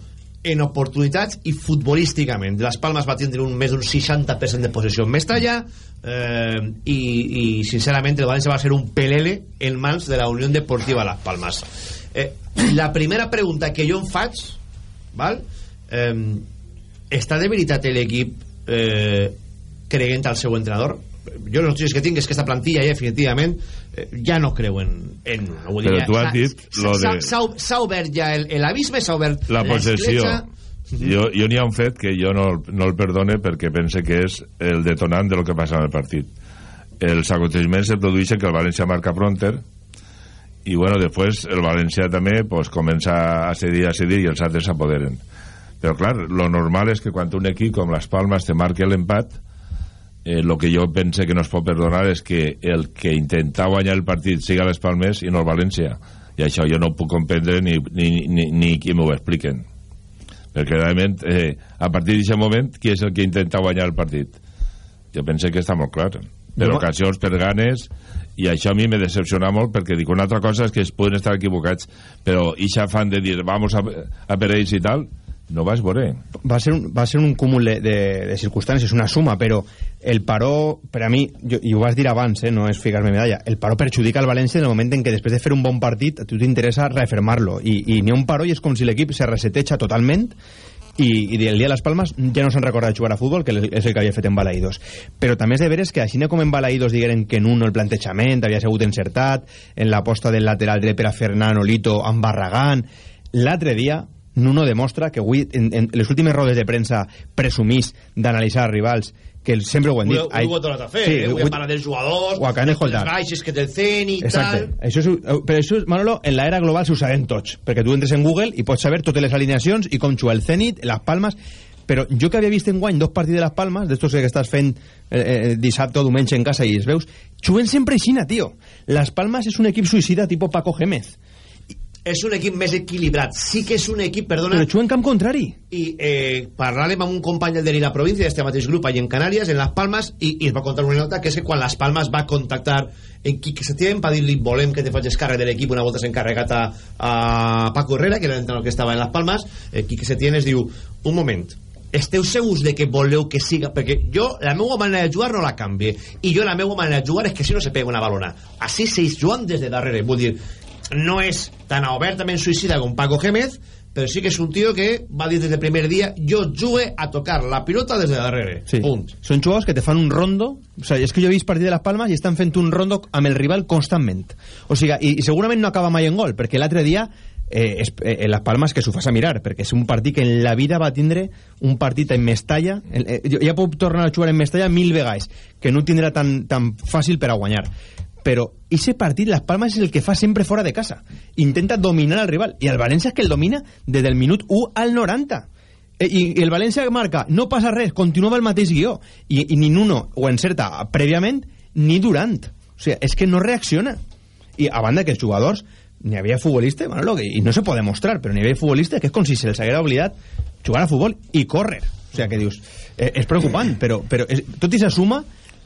en oportunitats i futbolísticament. Las Palmas va tindre un més d'un 60% de possessió en Mestalla eh, i, i sincerament el València va ser un pelele en mans de la Unió Deportiva Las Palmas. Eh, la primera pregunta que jo em faig val? Eh, està debilitat l'equip eh, creient al seu entrenador? Jo les notícies que tinc és que esta plantilla ja definitivament eh, ja no creu en, en no Però tu has dit s'ha- obert ja el- l'abisme s'ha obert la possessió. L'escletxa. jo, jo n'hi ha un fet que jo no, no el perdone perquè pense que és el detonant de lo que passa en el partit. Els aconteixements se produeixen que el València marca pronter i bueno, després el València també pues, comença a cedir, a cedir i els altres s'apoderen. Però clar, lo normal és que quan un equip com les Palmes te marca l'empat eh, lo que jo pense que no es pot perdonar és que el que intenta guanyar el partit siga les Palmes i no el València. I això jo no puc comprendre ni, ni, ni, ni qui m'ho expliquen. Perquè realment eh, a partir d'aquest moment qui és el que intenta guanyar el partit? Jo pense que està molt clar. Per Jo- ocasions, per ganes i això a mi me decepciona molt perquè dic una altra cosa és que es poden estar equivocats però ixa afán de dir vamos a, a per ells i tal no vas veure va ser un, va ser un cúmul de, de, de circumstàncies, una suma, però el paró, per a mi, jo, i ho vas dir abans, eh, no és ficar-me medalla, el paró perjudica el València en el moment en què després de fer un bon partit a tu t'interessa reafirmar-lo, i, i n'hi ha un paró i és com si l'equip se reseteja totalment i, i el dia de les Palmes ja no s'han recordat jugar a futbol, que és el que havia fet en Balaïdos. Però també és de veres que així com en Balaïdos digueren que en un el plantejament havia sigut encertat, en l'aposta del lateral dret per a Fernán Olito amb Barragán, l'altre dia Nuno demostra que avui, en, en les últimes rodes de premsa presumís d'analitzar rivals que sempre ho hem dit. Ho, ho, he tornat a fer, Sí, eh? Vull parlar dels jugadors, ho acabem baixes que té el CENI i Exacte. tal. Això és, però això, Manolo, en l'era global s'ho sabem tots, perquè tu entres en Google i pots saber totes les alineacions i com juga el Zenit, les Palmes, però jo que havia vist en guany dos partits de les Palmes, d'estos que estàs fent eh, eh, dissabte o diumenge en casa i els veus, juguen sempre aixina, tio. Les Palmes és un equip suïcida tipus Paco Gémez, És un equip més equilibrat. Sí que és un equip, perdona... però juguen camp contrari. I eh, parlàvem amb un company del de la província d'este mateix grup allà en Canàries, en Las Palmas, i, i es va contar una nota que és que quan Las Palmas va contactar en Quique Setién per dir-li volem que te facis càrrec de l'equip una volta s'ha encarregat a, a Paco Herrera, que era l'entrenador que estava en Las Palmas, eh, Quique Setién es diu, un moment, esteu segurs de que voleu que siga perquè jo la meva manera de jugar no la canvie i jo la meva manera de jugar és que si no se pega una balona així seguís jugant des de darrere vull dir, no és tan obertament suïcida com Paco Gémez però sí que és un tio que va dir des del primer dia jo jugue a tocar la pilota des de darrere Sí. punt Són jugadors que te fan un rondo o sigui, és que jo he vist partit de les Palmes i estan fent un rondo amb el rival constantment o sigui, i, i segurament no acaba mai en gol perquè l'altre dia eh, és, eh, en les Palmes que s'ho fas a mirar perquè és un partit que en la vida va tindre un partit en Mestalla el, eh, ja puc tornar a jugar en Mestalla mil vegades que no tindrà tan, tan fàcil per a guanyar però ese partit les Palmes és el que fa sempre fora de casa. Intenta dominar al rival. I el València és que el domina des del minut 1 al 90 Eh, i, i el València marca no passa res, continuava el mateix guió. I, i ni Nuno ho encerta prèviament ni Durant. O sigui, és que no reacciona. I a banda que els jugadors n'hi havia futbolistes Manolo, que, i no se pot demostrar però n'hi havia futbolistes que és com si se'ls haguera oblidat jugar a futbol i córrer. O sigui que dius, eh, és preocupant però, però és, tot i sa suma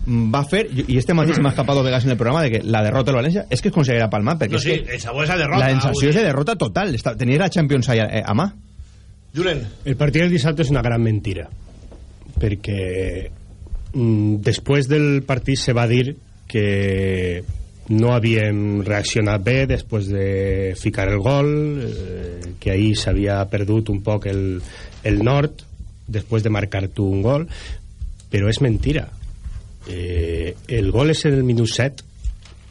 va fer, i este matí se m'ha escapat dos vegades en el programa de que la derrota del València és que es considera palmar perquè no, és sí, que el sabor és la derrota la sensació és de derrota total. Tenia la Champions a, a mà? Julen. El partit del dissabte és una gran mentira perquè mm, després del partit se va dir que no havíem reaccionat bé després de ficar el gol eh, que ahir s'havia perdut un poc el, el nord després de marcar tu un gol però és mentira eh, el gol és en el minut 7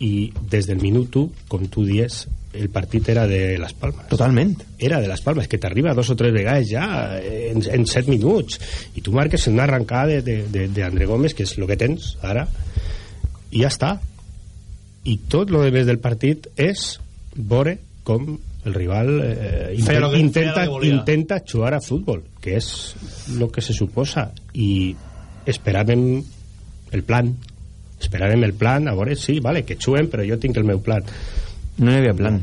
i des del minut 1 com tu dies el partit era de les Palmes totalment. Era de les Palmes que t'arriba dos o tres vegades ja en, en 7 minuts. I tu marques una arrencada d'André Gómez que és el que tens ara i ja està. I tot lo de més del partit és veure com el rival eh, que- intenta, intenta jugar a futbol que és el que se suposa. I esperàvem el plan. Esperàvem el plan a veure, sí, vale, que juguen però jo tinc el meu plan no hi havia plan.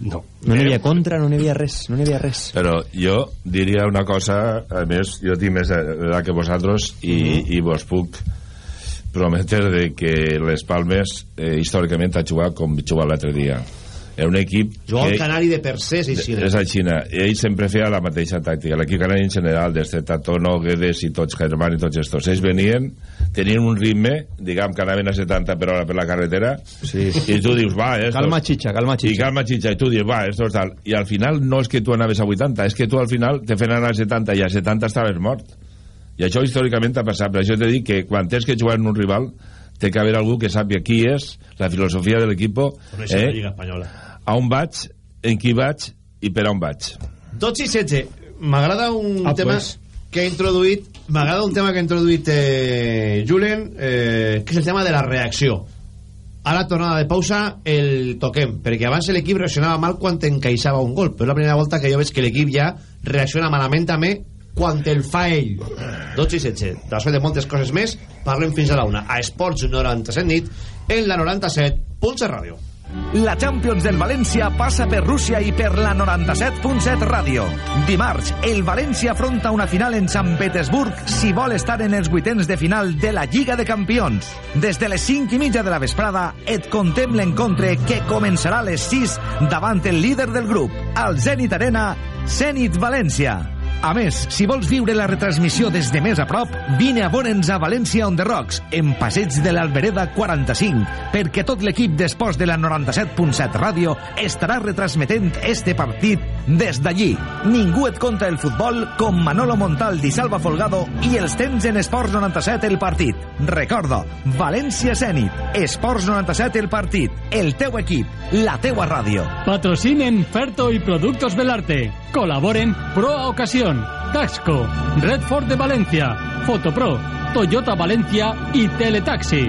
No. No n'hi havia contra, no n'hi havia res no n'hi havia res. Però jo diria una cosa, a més, jo tinc més edat que vosaltres i, Mhm. i vos puc prometre de que les Palmes eh, històricament ha jugat com jugava l'altre dia. Era un equip... Jugava que- el Canari de per ser, sí, sí. És a Xina. Ell sempre feia la mateixa tàctica. L'equip canari en general, des de Tatono, Guedes i tots, Germán i tots estos. Ells venien, tenien un ritme, diguem que anaven a 70 per hora per la carretera, sí. i tu dius, va, estos... calma xitxa, calma I xitxa calma xitxa, i tu dius, va, esto és tal. I al final no és que tu anaves a 80, és que tu al final te feien anar a 70 i a 70 estaves mort. I això històricament ha passat. Per això t'he dit que quan tens que jugar en un rival té que haver algú que sàpia qui és, la filosofia de l'equip, la eh, Lliga Espanyola. a on vaig, en qui vaig i per on vaig. 12 i 16. M'agrada un Ah, tema pues. que ha introduït m'agrada un tema que ha introduït eh, Julen eh, que és el tema de la reacció ara tornada de pausa el toquem perquè abans l'equip reaccionava mal quan encaixava un gol però és la primera volta que jo veig que l'equip ja reacciona malament també quan el fa ell 12 i 16 després de moltes coses més parlem fins a la una a Esports 97 nit en la 97.7 ràdio La Champions del València passa per Rússia i per la 97.7 Ràdio. Dimarts, el València afronta una final en Sant Petersburg si vol estar en els vuitens de final de la Lliga de Campions. Des de les 5 i mitja de la vesprada et contem l'encontre que començarà a les 6 davant el líder del grup, al Zenit Arena, Zenit València. A més, si vols viure la retransmissió des de més a prop, vine a veure'ns a València on the Rocks, en Passeig de l'Albereda 45, perquè tot l'equip d'esports de la 97.7 Ràdio estarà retransmetent este partit des d'allí. Ningú et conta el futbol com Manolo Montaldi, Salva Folgado i els tens en Esports 97 el partit. Recorda, València Zenit, Esports 97 el partit, el teu equip, la teua ràdio. Patrocinen Ferto y Productos Belarte. Colaboren Pro Ocasión, Taxco, Redford de Valencia, Fotopro, Toyota Valencia y Teletaxi.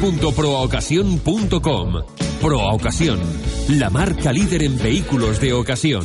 www.proaocasión.com. Proa Ocasión, la marca líder en vehículos de ocasión.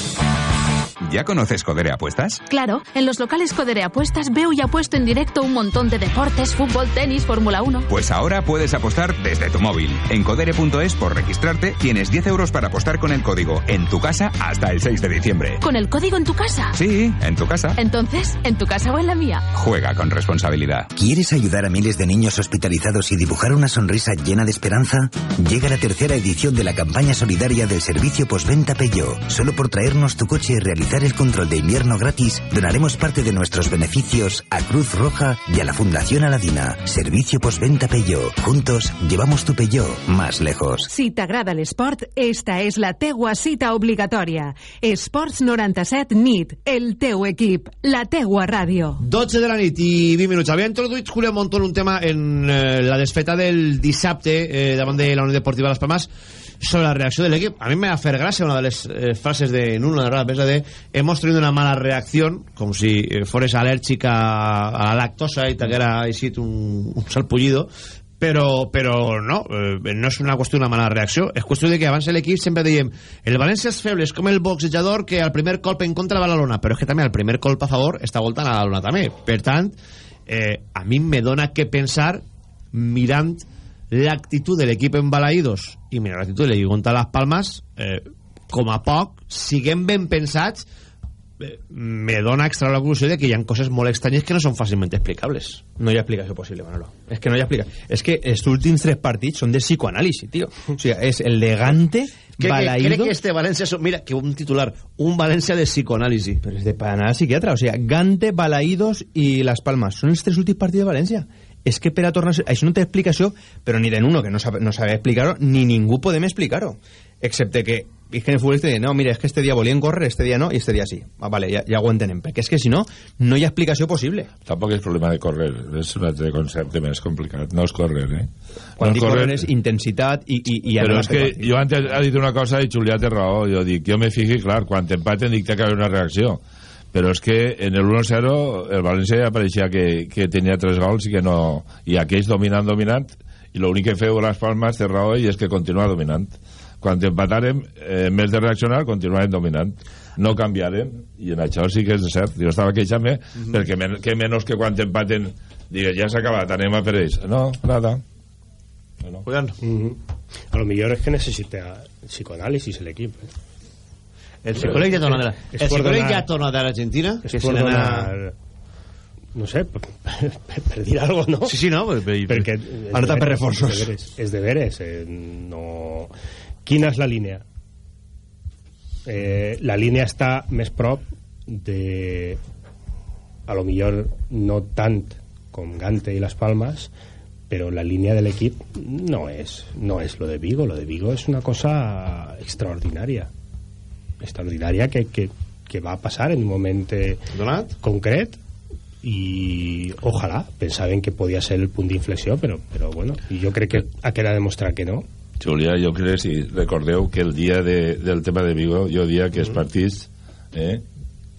¿Ya conoces Codere Apuestas? Claro, en los locales Codere Apuestas veo y apuesto en directo un montón de deportes, fútbol, tenis, Fórmula 1. Pues ahora puedes apostar desde tu móvil. En codere.es por registrarte tienes 10 euros para apostar con el código en tu casa hasta el 6 de diciembre. ¿Con el código en tu casa? Sí, en tu casa. Entonces, ¿en tu casa o en la mía? Juega con responsabilidad. ¿Quieres ayudar a miles de niños hospitalizados y dibujar una sonrisa llena de esperanza? Llega la tercera edición de la campaña solidaria del servicio postventa Peugeot. Solo por traernos tu coche y realizar el control de invierno gratis, donaremos parte de nuestros beneficios a Cruz Roja y a la Fundación Aladina. Servicio postventa Peugeot. Juntos llevamos tu Peugeot más lejos. Si t'agrada l'esport, esta és la teua cita obligatòria. Esports 97 NIT, el teu equip, la teua ràdio. 12 de la nit i 20 minuts. Havia introduït Julio Montón un tema en eh, la desfeta del dissabte eh, davant de la Unió Deportiva Las Palmas sobre la reacció de l'equip. A mi me va fer gràcia una de les eh, frases de Nuno de Rada Pesa de hemos tenido una mala reacción, com si eh, fores alèrgica a la lactosa i t'haguera eixit un, un salpullido, però, però no, eh, no és una qüestió d'una mala reacció, és qüestió de que abans l'equip sempre dèiem, el València és feble, és com el boxejador que al primer colp en contra va a la lona, però és que també al primer colp a favor està voltant a la lona també. Per tant, eh, a mi me dona que pensar mirant l'actitud de l'equip en Balaïdos i mirant l'actitud de l'equip contra les Palmes eh, com a poc, siguem ben pensats eh, me dona extra la conclusió de que hi ha coses molt estranyes que no són fàcilment explicables. No hi ha explicació possible, Manolo. És que no hi ha explicació. És que els últims tres partits són de psicoanàlisi, tio. O sigui, és el de Gante, Crec que, Balaïdo... crec que este València... Son, mira, que un titular, un València de psicoanàlisi. Però és de psiquiatra. O sigui, Gante, Balaïdos i Las Palmas. Són els tres últims partits de València. És que per a tornar... Això no té explicació, però ni de Nuno, que no sabe, no sabe explicar-ho, ni ningú podem explicar-ho. Excepte que és que en el futbolista diuen, no, mira, és que este dia volien córrer, este dia no, i este dia sí. Ah, vale, ja, ja ho entenem. Perquè és que si no, no hi ha explicació possible. Tampoc és problema de córrer, és un altre concepte més complicat. No és córrer, eh? Quan no dic córrer és intensitat i, i, i Però és que partit. jo antes ha dit una cosa i Julià té raó. Jo dic, jo me fixi, clar, quan t'empaten dic que hi ha una reacció. Però és que en el 1-0 el València ja pareixia que, que tenia tres gols i que no... I aquells dominant, dominant, i l'únic que feu les Palmes té raó i és que continua dominant. Quan empatàrem, eh, en més de reaccionar, continuàvem dominant. No canviarem, i en això sí que és cert. Jo estava queixant-me, Mhm. perquè men que menys que quan empaten, digues, ja s'ha acabat, anem a per ells. No, nada. No. A lo millor és que necessita psicoanàlisis l'equip. Eh? El psicòleg ja torna de la- el psicòleg ja torna de l'Argentina, que por se n'anà- donar... No sé, per, per, per dir alguna cosa, no? Sí, sí, no, per, per, Perquè Ara és reforços. de veres, és de veres, eh, no... Quina és la línia? Eh, la línia està més prop de a lo millor no tant com Gante i les Palmes però la línia de l'equip no és, no és lo de Vigo lo de Vigo és una cosa extraordinària extraordinària que, que, que va passar en un moment eh, Donat? concret i ojalà, pensaven que podia ser el punt d'inflexió però, però bueno, jo crec que ha quedat demostrat que no Julià, jo crec, si recordeu que el dia de, del tema de Vigo, jo dia que els partits, eh,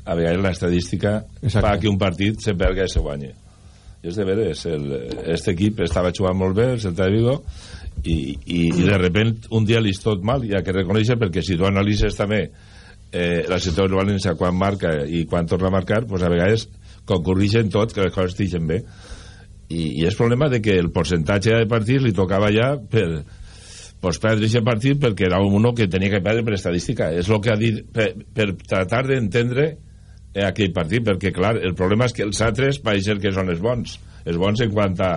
a vegades l'estadística fa que un partit se perga i se guanyi. I és de veres, el, este equip estava jugant molt bé, el Celta de Vigo, i, i, i de repent un dia li és tot mal, hi ha que reconèixer, perquè si tu analitzes també eh, la del València quan marca i quan torna a marcar, pues a vegades concurreixen tot que les coses estiguin bé. I, I és problema de que el percentatge de partits li tocava ja per, pues perdre aquest partit perquè era uno que tenia que perdre per estadística és el que ha dit per, per tratar d'entendre eh, aquell partit perquè clar, el problema és que els altres pareixen que són els bons els bons en quant a,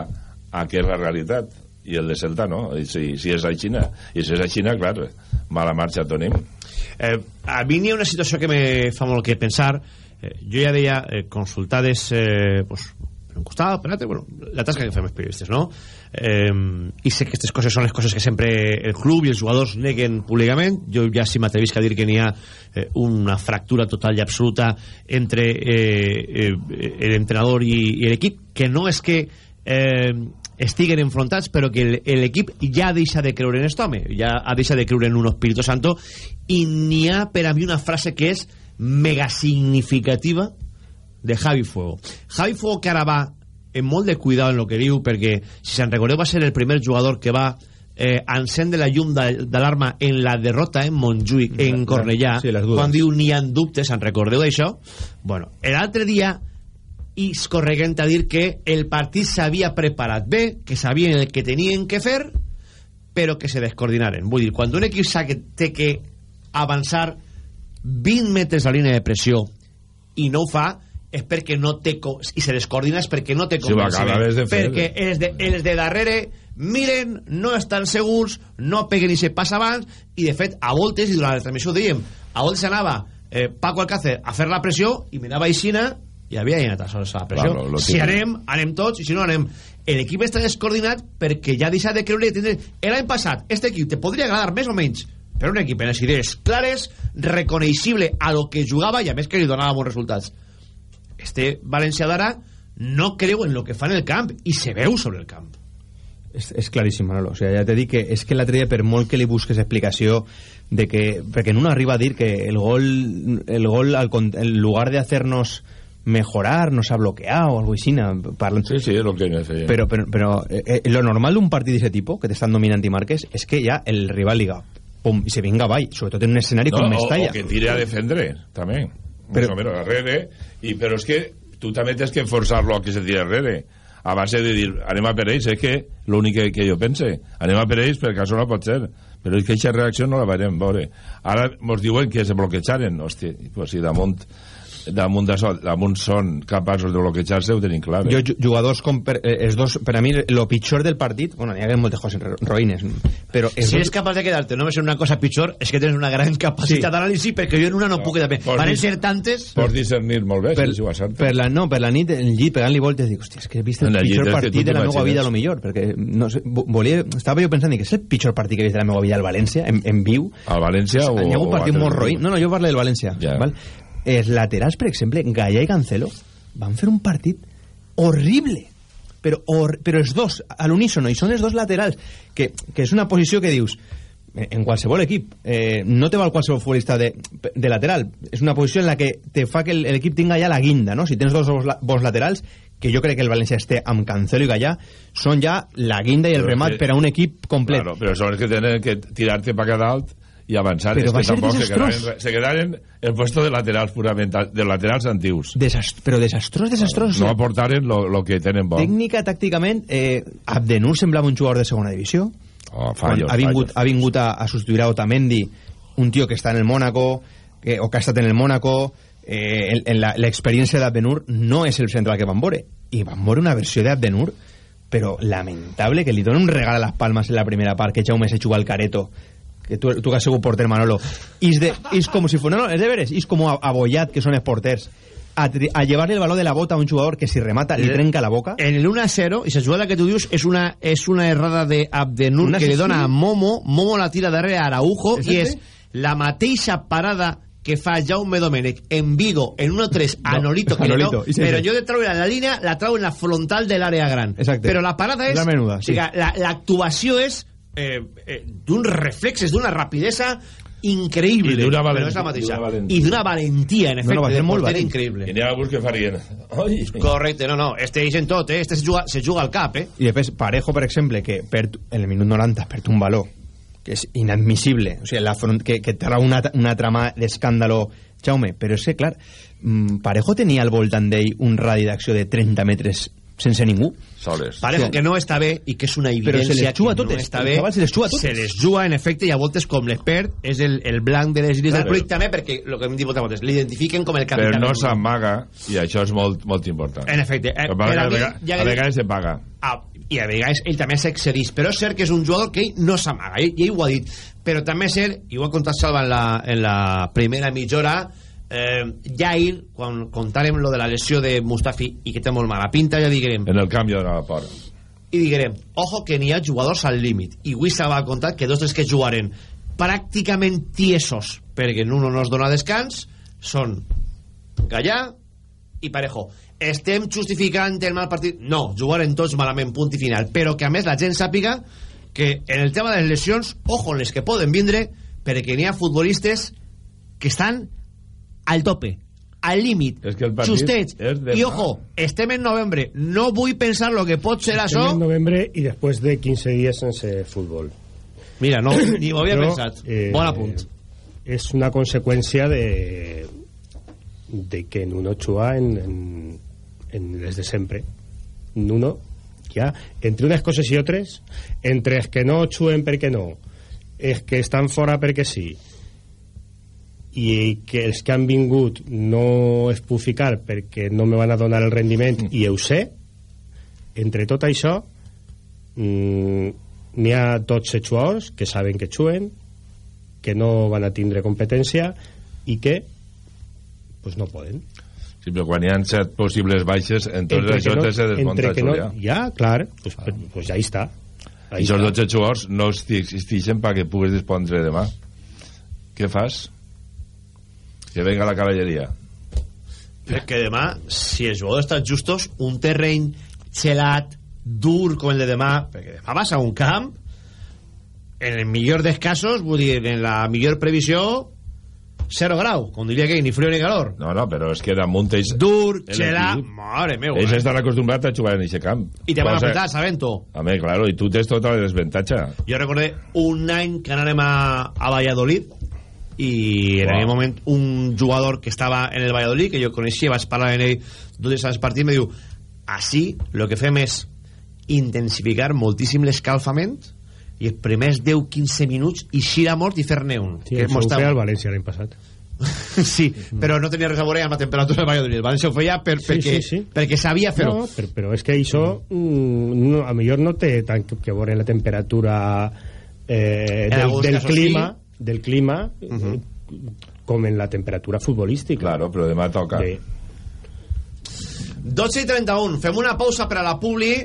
a què és la realitat i el de Celta no I si, si és a Xina i si és a Xina, clar, mala marxa tenim Eh, a mi n'hi ha una situació que me fa molt que pensar. Eh, jo ja deia eh, consultades eh, pues, per un costat, per l'altre, bueno, la tasca que fem els periodistes, no? Eh, I sé que aquestes coses són les coses que sempre el club i els jugadors neguen públicament. Jo ja si m'atrevisc a dir que n'hi ha eh, una fractura total i absoluta entre eh, eh, l'entrenador i, i l'equip, que no és que eh, estiguen enfrontats però que el- l'equip ja deixa de creure en aquest home ja ha deixat de creure en un Espíritu Santo i n'hi ha per a mi una frase que és mega significativa de Javi Fuego. Javi Fuego que ara va en molt de cuidado en lo que diu, perquè, si se'n recordeu, va ser el primer jugador que va eh, encendre la llum de, de l'arma en la derrota en Montjuïc, en Cornellà, sí, quan diu n'hi ha dubtes, se'n recordeu d'això? Bueno, l'altre dia és corregent a dir que el partit s'havia preparat bé, que sabien el que tenien que fer, però que se descoordinaren. Vull dir, quan un equip que té que avançar 20 metres a línia de pressió i no ho fa, és perquè no té... I se descoordina és perquè no té Sí, ho acabes de fer. Perquè els de, els de darrere miren, no estan segurs, no peguen i se passa abans, i de fet, a voltes, i durant la transmissió ho dèiem, a voltes anava eh, Paco Alcácer a fer la pressió i mirava Aixina i havia anat a sols a la pressió. Claro, lo si anem, anem tots, i si no anem. L'equip està descoordinat perquè ja ha deixat de creure... L'any passat, este equip te podria agradar més o menys, però un equip en les idees clares, reconeixible a lo que jugava i a més que li donava bons resultats. Este València d'ara no creu en lo que fa en el camp i se veu sobre el camp. És, és claríssim, Manolo. O sigui, ja t'he dit que és que l'altre dia, per molt que li busques explicació de que... Perquè no arriba a dir que el gol, el gol al, en lugar de hacernos mejorar, nos ha bloqueado o algo así. Sí, sí, el que feia. Pero, pero, pero eh, eh, lo normal d'un partit d'aquest tipus, que t'estan dominant i marques, és que ja el rival diga pum, i se venga avall, sobretot en un escenari no, com o, Mestalla. o que tire a defendre, també. Però- Però, o menos darrere, i, però és que tu també tens que forçar-lo a que se tire darrere. A base de dir, anem a per ells, és que l'únic que, que jo pense, anem a per ells perquè això no pot ser. Però és que aquesta reacció no la veurem veure. Ara mos diuen que se bloquejaren. Hòstia, pues si damunt, damunt, d'això, damunt són capaços de bloquejar-se, ho tenim clar. Jo, ju- jugadors com per, eh, els dos, per a mi, lo pitjor del partit, bueno, n'hi ha moltes coses ro- roïnes, però Si dos, eres capaç de quedarte només en una cosa pitjor, és que tens una gran capacitat Sí. d'anàlisi, perquè jo en una no, puc quedar bé. Van ser tantes... Pots discernir molt bé, per, si ho acceptes. per la, no, per la nit, en el llit, pegant-li voltes, dic, hòstia, és que he vist el pitjor que partit de la meva vida, a lo millor, perquè, no sé, vo- volia, estava jo pensant, dic, és el pitjor partit que he vist de la meva vida al València, en, en viu. Al València o... N'hi ha un partit molt roïn. No, no, jo parlo del València. Ja. Val? Els laterals, per exemple, Gaia i Cancelo, van fer un partit horrible. Però, hor però els dos, a l'unísono, i són els dos laterals, que, que és una posició que dius, en qualsevol equip, eh, no te val qualsevol futbolista de, de lateral, és una posició en la que te fa que el- l'equip tinga ja la guinda, no? Si tens dos bons, la- bons laterals, que jo crec que el València esté amb Cancelo i Gallà, són ja la guinda i el Però remat que- per a un equip complet. Claro, però són els que tenen que tirar-te per cada dalt i avançar. Però va ser tampoc se desastrós. quedaren, se quedaren en puesto de laterals purament, de laterals antius. Desast però desastrós, desastrós. No aportaren lo, lo que tenen bo. Tècnica, tàcticament, eh, Abdenur semblava un jugador de segona divisió. Oh, fallos, ha vingut, fallos. ha vingut a, a substituir a Otamendi, un tio que està en el Mónaco, que, o que ha estat en el Mónaco, eh, en, l'experiència d'Abdenur no és el central que van veure. I van veure una versió d'Abdenur, però lamentable, que li dona un regal a les palmes en la primera part, que Jaume se juga al careto, que tu, tu que has sigut porter, Manolo, és, de, és com si fos... No, no, és de veres, és com a, a Boyat, que són els porters, a, a llevar-li el baló de la bota a un jugador que si remata li trenca la boca. En el 1-0, i la jugada que tu dius és una, és una errada de Abdenur Una que li sí, dona a Momo, Momo la tira darrere a Araujo i és este? la mateixa parada que fa Jaume Domènech en Vigo en 1-3 a No, Nolito, que li Nolito, sí, però jo de la línia la trau en la frontal de l'àrea gran Exacte. però la parada és La menuda, o sigui, sí. la- l'actuació és eh, eh, d'uns reflexes, d'una rapidesa increïble, I d'una però valent- és la mateixa valentia. i d'una valentia en No, efecte no, ser de molt porter valent. increïble I n'hi ha alguns que farien... Ai, Correcte, no, no, este és en tot, eh? este se juga, se juga al cap, eh? I després Parejo, per exemple, que en el minut 90 perd un valor que és inadmissible, o sigui, la front, que, que trau una, una trama d'escàndalo Jaume, però és que, clar, mm, Parejo tenia al voltant d'ell un radi d'acció de 30 metres sense ningú. Soles. Parejo Sí. que no està bé i que és una Però se evidència les juga que totes, no està bé. se les juga totes. Se les juga, en efecte, i a voltes com l'expert és el, el blanc de les línies del projecte també, perquè, el que hem dit moltes voltes, l'identifiquen com el Però capità. no del grup. s'amaga, i això és molt, molt important. En efecte. Eh, Però a, a mi, vegades, ja a vegades se paga. Ah, i a vegades ell també s'excedís però és cert que és un jugador que ell no s'amaga ell, i ell ho ha dit, però també és cert i ho ha contat Salva en la, en la primera mitja hora eh, Jair, quan contàrem lo de la lesió de Mustafi i que té molt mala pinta, ja diguem En el canvi de la por. i diguem, ojo que n'hi ha jugadors al límit i avui s'ha va contar que dos dels que jugaren pràcticament tiesos perquè en uno no es dona descans són Gallà i Parejo. Estem justificant el mal partit? No, jugaren tots malament, punt i final. Però que a més la gent sàpiga que en el tema de les lesions, ojo en les que poden vindre perquè n'hi ha futbolistes que estan al tope al límit, És que el justets i ojo, estem en novembre. No vull pensar lo que pot ser Estem això. en novembre i després de 15 dies sense futbol. mira, no, ni ho havia Però, pensat. eh, bon apunt. És una conseqüència de, de que Nuno juga en, en, en les de sempre. Nuno, ja, entre unes coses i altres, entre els que no juguen perquè no, els que estan fora perquè sí, i que els que han vingut no es puc ficar perquè no me van a donar el rendiment Mm. i ho sé entre tot això mm, n'hi ha tots els jugadors que saben que juguen que no van a tindre competència i que pues no poden Sí, però quan hi ha set possibles baixes, entonces Entre això que no- se desmunta entre que no- ja. ja, clar, pues, pues ja hi està I els 12 jugadors no existeixen perquè pugues dispondre demà. Què fas? Que venga la caballeria. perquè demà, si els jugadors estan justos un terreny gelat dur com el de demà perquè demà vas a un camp en el millor dels casos vull dir, en la millor previsió 0 grau, com diria que ni frío ni calor No, no, però és que damunt ells... dur, equip- mare meva Ells estan acostumbrats a jugar en aquest camp. i te van a Cosa- apretar, sabent-ho Home, claro, i tu tens tota la desventatge. jo recordé un any que anàrem a, a Valladolid i en Wow. aquell moment un jugador que estava en el Valladolid que jo coneixia, vaig parlar amb ell d'un dels partits, me diu així el que fem és intensificar moltíssim l'escalfament i els primers 10-15 minuts eixir a mort i fer-ne un sí, que això ho feia el València l'any passat sí, però no tenia res a veure amb la temperatura del Valladolid el València ho feia per, Sí, perquè, sí, sí. perquè sabia fer-ho No, però, però és que això mm, no, a millor no té tant que, veure la temperatura eh, del, del clima sí. Del clima eh, com en la temperatura futbolística. Claro, però demà toca. De, 12 i 31, fem una pausa per a la Publi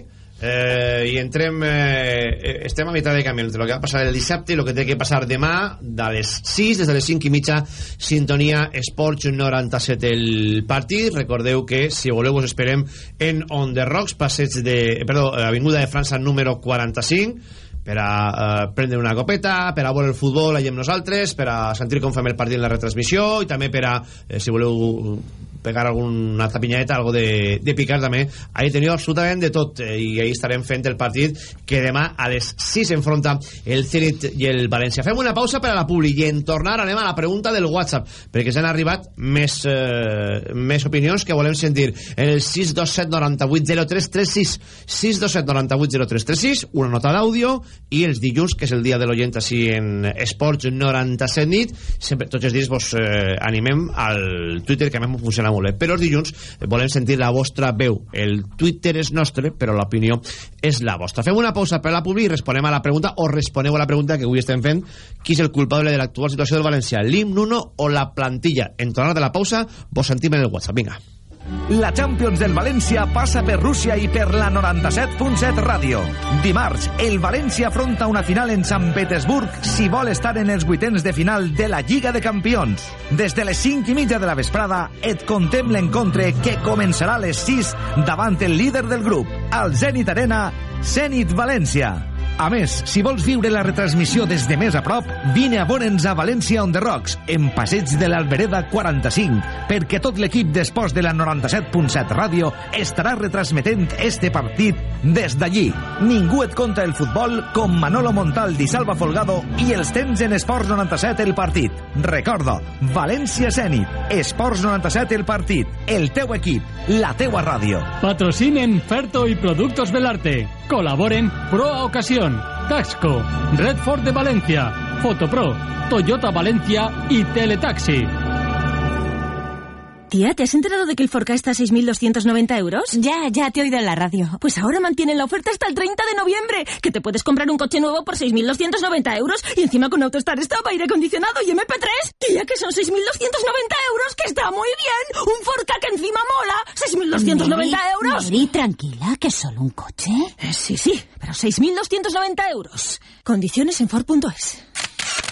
eh, i entrem eh, estem a meitat de camí. Entre el que va passar el dissabte i el que té que passar demà de les 6, des de les 5 i mitja sintonia Esports 97 el partit, recordeu que si voleu us esperem en On The Rocks passeig de, perdó, Avinguda de França número 45 per a eh, prendre una copeta, per a veure el futbol allà amb nosaltres, per a sentir com fem el partit en la retransmissió i també per a, eh, si voleu pegar alguna tapinyeta, algo de, de picar també, ahí teniu absolutament de tot eh, i ahí estarem fent el partit que demà a les 6 enfronta el Zenit i el València. Fem una pausa per a la Publi i en tornar anem a la pregunta del WhatsApp perquè s'han arribat més, eh, més opinions que volem sentir. En el 627 98 0336 627 98 0336 una nota d'àudio i els dilluns, que és el dia de l'oient així en Esports 97 nit sempre, tots els dies vos eh, animem al Twitter que a mi m'ho funciona molt bé. Però els dilluns eh, volem sentir la vostra veu. El Twitter és nostre però l'opinió és la vostra. Fem una pausa per la publi i responem a la pregunta o responeu a la pregunta que avui estem fent. Qui és el culpable de l'actual situació del València? L'himn Nuno o la plantilla? En tornar de la pausa vos sentim en el WhatsApp. Vinga La Champions del València passa per Rússia i per la 97.7 Ràdio. Dimarts, el València afronta una final en Sant Petersburg si vol estar en els vuitens de final de la Lliga de Campions. Des de les 5 i mitja de la vesprada et contem l'encontre que començarà a les 6 davant el líder del grup, al Zenit Arena, Zenit València. A més, si vols viure la retransmissió des de més a prop, vine a veure'ns a València on the Rocks, en Passeig de l'Albereda 45, perquè tot l'equip d'esports de la 97.7 Ràdio estarà retransmetent este partit des d'allí. Ningú et conta el futbol com Manolo Montaldi, Salva Folgado i els temps en Esports 97 el partit. Recorda, València Zenit, Esports 97 el partit, el teu equip, la teua ràdio. Patrocinen Ferto y Productos Belarte. Colaboren Pro a Taxco, Redford de Valencia, Fotopro, Toyota Valencia y Teletaxi. Tía, ¿te has enterado de que el Forca está a 6.290 euros? Ya, ya te he oído en la radio. Pues ahora mantienen la oferta hasta el 30 de noviembre, que te puedes comprar un coche nuevo por 6.290 euros y encima con Autostar Stop, aire acondicionado y MP3. Tía, que son 6.290 euros, que está muy bien. Un Forca que encima mola. 6.290 Mary, euros. Mary, tranquila, que es solo un coche. Eh, Sí, sí, pero 6.290 euros. Condiciones en Ford.es.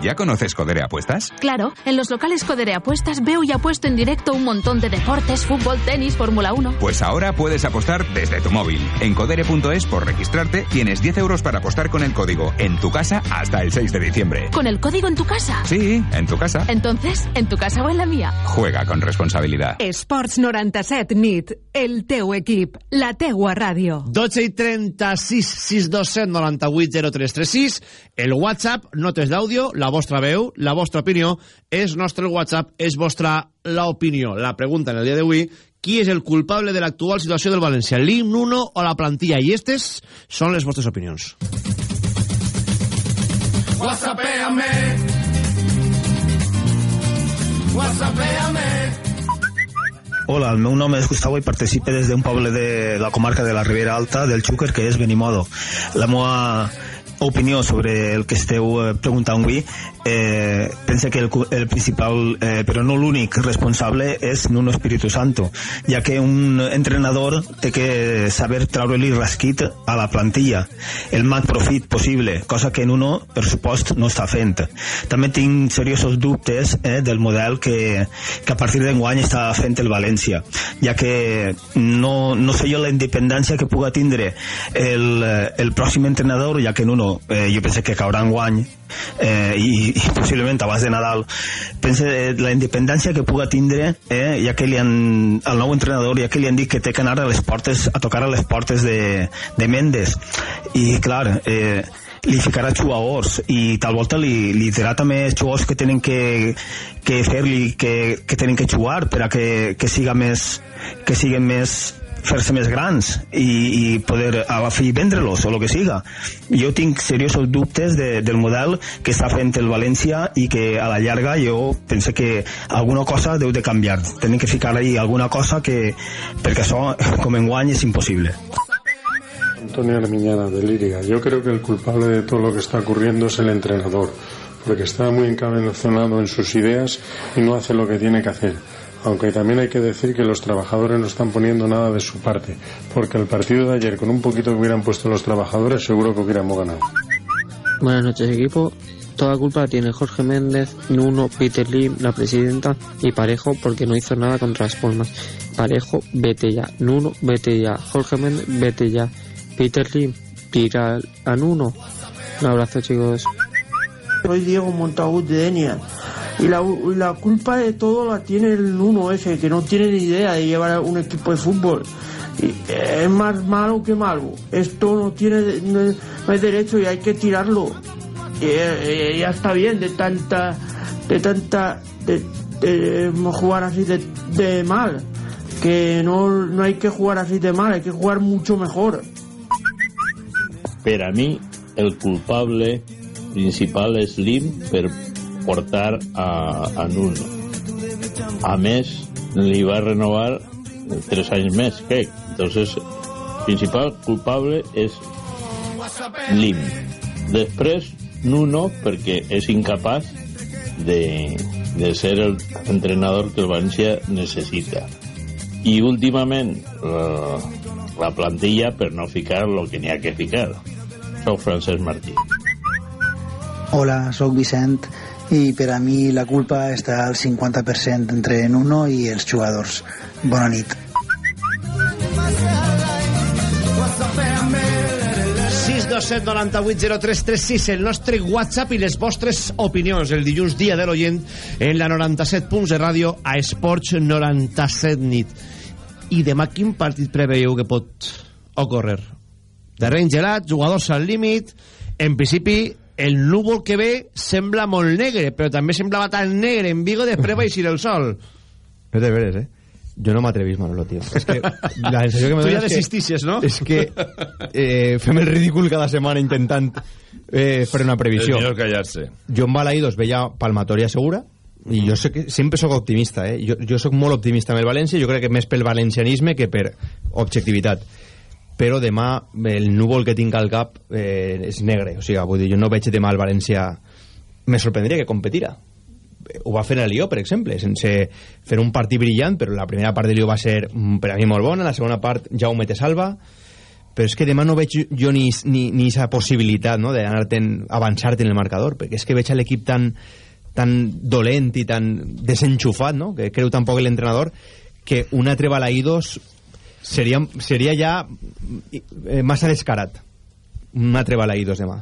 ¿Ya conoces Codere Apuestas? Claro, en los locales Codere Apuestas veo y apuesto en directo un montón de deportes, fútbol, tenis, Fórmula 1. Pues ahora puedes apostar desde tu móvil. En codere.es por registrarte tienes 10 euros para apostar con el código en tu casa hasta el 6 de diciembre. ¿Con el código en tu casa? Sí, en tu casa. Entonces, ¿en tu casa o en la mía? Juega con responsabilidad. Esports 97 nit, el teu equip, la teua ràdio. 12 i 36 627 98 0336 el WhatsApp, notes d'àudio, la vostra veu, la vostra opinió és nostre WhatsApp, és vostra l'opinió. La pregunta en el dia d'avui, qui és el culpable de l'actual situació del València, l'Im, Nuno o la plantilla? I estes són les vostres opinions. Whatsappéame. Whatsappéame. Hola, el meu nom és Gustavo i participe des d'un poble de la comarca de la Ribera Alta del Xúquer, que és Benimodo. La meva opinió sobre el que esteu eh, preguntant avui. Eh, pense que el, el principal eh, però no l'únic responsable és Nuno Espíritu Santo ja que un entrenador té que saber treure-li rasquit a la plantilla el mat profit possible cosa que Nuno per supost no està fent. També tinc seriosos dubtes eh, del model que, que a partir d'enguany està fent el València ja que no, no sé jo la independència que puga tindre el, el pròxim entrenador ja que Nuno eh, jo penso que caurà en guany eh, i, i possiblement abans de Nadal. Pense eh, la independència que puga tindre eh, ja que li han, el nou entrenador ja que li han dit que té que anar a les portes a tocar a les portes de, de Mendes. I clar eh, li ficarà jugadors i tal volta li, li dirà també jugadors que tenen que, que fer-li que, que tenen que jugar per a que, que siga més que siguen més fer-se més grans i, i poder a fi vendre-los o el que siga jo tinc seriosos dubtes de, del model que està fent el València i que a la llarga jo penso que alguna cosa deu de canviar tenen que ficar ahí alguna cosa que perquè això com en guany és impossible Antonio Armiñana de Líriga. Yo creo que el culpable de todo lo que está ocurriendo es el entrenador, porque está muy encabezonado en sus ideas y no hace lo que tiene que hacer. Aunque también hay que decir que los trabajadores no están poniendo nada de su parte, porque el partido de ayer, con un poquito que hubieran puesto los trabajadores, seguro que hubiéramos ganado. Buenas noches, equipo. Toda culpa tiene Jorge Méndez, Nuno, Peter Lim, la presidenta y Parejo porque no hizo nada contra las Palmas. Parejo, vete ya. Nuno, vete ya. Jorge Méndez, vete ya. Peter Lim, tira a Nuno. Un abrazo, chicos. Soy Diego Montagut de Denia. Y la, la culpa de todo la tiene el uno ese, que no tiene ni idea de llevar un equipo de fútbol. Y es más malo que malo. Esto no tiene no, no es derecho y hay que tirarlo. Y, y ya está bien de tanta de tanta de, de jugar así de, de mal que no, no hay que jugar así de mal hay que jugar mucho mejor per a mi el culpable principal és Lim per portar a, a Nuno. A més li va renovar tres anys més crec entonces principal culpable és Lim. Després Nuno perquè és incapaç de, de ser el entrenador que el València necessita. I últimament la, la plantilla per no ficar el que n'hi ha que ficar. Soc Francesc Martí. Hola, sóc Vicent i per a mi la culpa està al 50% entre Nuno i els jugadors. Bona nit. 627 98 0336 el nostre WhatsApp i les vostres opinions el dilluns dia de l'oient en la 97 punts de ràdio a Esports 97 nit i demà quin partit preveieu que pot ocórrer terreny gelat, jugadors al límit en principi el núvol que ve sembla molt negre però també semblava tan negre en Vigo després va eixir el sol No te veres, eh? Jo no m'atrevís, Manolo, tio. És que la sensació que me Tu ja desistisses, no? És que eh, fem el ridícul cada setmana intentant eh, fer una previsió. És millor callar-se. Jo en Balaïdos veia palmatoria segura i jo sé que sempre sóc optimista, eh? Jo, jo sóc molt optimista amb el València, jo crec que més pel valencianisme que per objectivitat. Però demà el núvol que tinc al cap eh, és negre, o sigui, vull dir, jo no veig demà el València... Me sorprendria que competira. Ho va fer a Lió, per exemple, sense fer un partit brillant, però la primera part de Lió va ser mm, per a mi molt bona, la segona part Jaume te salva, però és que demà no veig jo ni, ni, possibilitat no, d'avançar-te en el marcador, perquè és que veig l'equip tan, tan dolent i tan desenxufat, no? que creu tampoc l'entrenador, que un altre balaïdos seria, seria ja eh, massa descarat. Un altre balaïdos demà.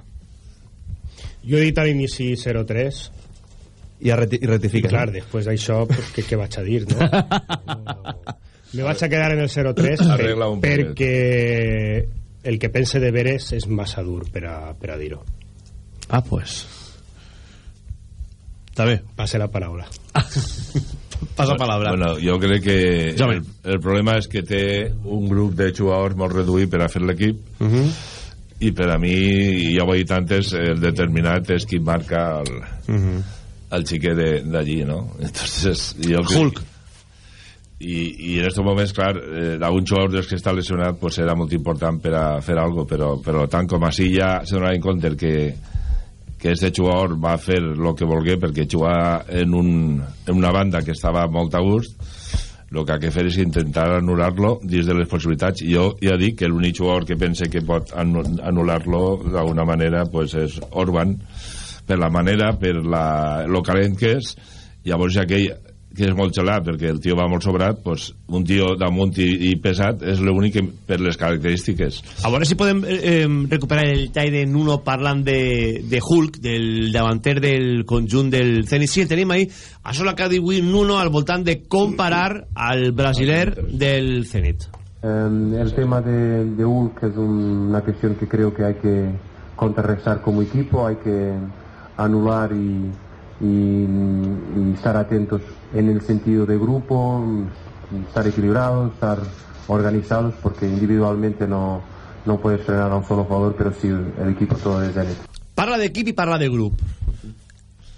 Jo he dit a l'inici 0-3 i, reti i rectifica. I clar, després d'això, pues, què, què vaig a dir, no? Me vaig a quedar en el 0-3 Arregla un poquet. perquè el que pense de veres és massa dur per a, per a dir-ho. Ah, pues. Està bé. Passe la paraula. Passa palabra. Bueno, jo crec que el, el problema és que té un grup de jugadors molt reduït per a fer l'equip Uh -huh. i per a mi, ja ho he dit antes, el determinat és qui marca el, Uh -huh. el xiquet de- d'allí, no? Entonces, jo crec... Hulk. I, i en estos moments, clar, eh, algun jugador dels que està lesionat pues, era molt important per a fer algo, però, però tant com així ja se donarà en compte que, que este jugador va fer el que volgué perquè jugar en, un, en una banda que estava molt a gust el que ha que fer és intentar anul·lar-lo dins de les possibilitats. Jo ja dic que l'únic jugador que pense que pot anu- anul·lar-lo d'alguna manera pues, és Orban per la manera, per la, lo calent que és. Llavors ja que que és molt gelat perquè el tio va molt sobrat pues, un tio damunt i, i pesat és l'únic que per les característiques A veure si podem eh, recuperar el tall de Nuno parlant de, de Hulk, del davanter del conjunt del Zenit. Sí, el tenim ahí. Això l'acaba de dir Nuno al voltant de comparar al brasiler del Zenit. Eh, el tema de, de Hulk es un- una cuestión que creo que hay que contrarrestar como equipo, hay que anular y, y- y estar atentos en el sentido de grupo, estar equilibrados, estar organizados, porque individualmente no, no puedes frenar a un solo jugador, pero sí el equipo todo de Zenit. Parla d'equip i parla de grup.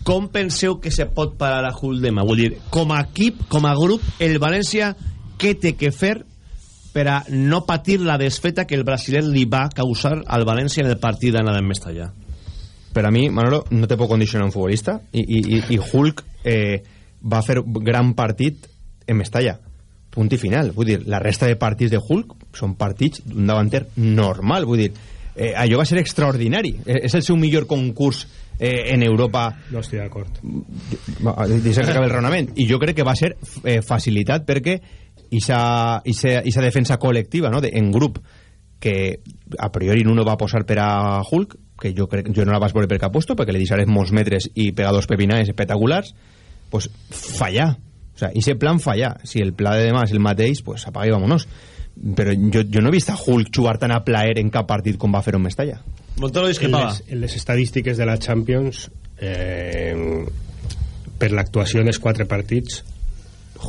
Com penseu que se pot parar a Hulk demà? Vull dir, com a equip, com a grup, el València què té que fer per a no patir la desfeta que el brasiler li va causar al València en el partit d'anada en Mestalla? per a mi, Manolo, no te pot condicionar un futbolista i, i, i, i Hulk eh, va fer gran partit en Mestalla. Punt i final, vull dir, la resta de partits de Hulk són partits d'un davanter normal, vull dir, eh, allò va ser extraordinari, eh, és el seu millor concurs eh, en Europa. No estic d'acord. deixa que acabi el raonament. I jo crec que va ser eh, facilitat perquè esa defensa col·lectiva no? de, en grup que a priori no va posar per a Hulk que jo crec jo no la vas veure per cap puesto perquè li deixarés molts metres i pegar dos pepinades espectaculars pues fallar o sea, ese plan fallar si el pla de demà és el mateix pues apaga i vámonos. Però jo, jo no he vist a Hulk jugar tan a plaer en cap partit com va fer en Mestalla. Montoro En les, en les estadístiques de la Champions eh, per l'actuació en els quatre partits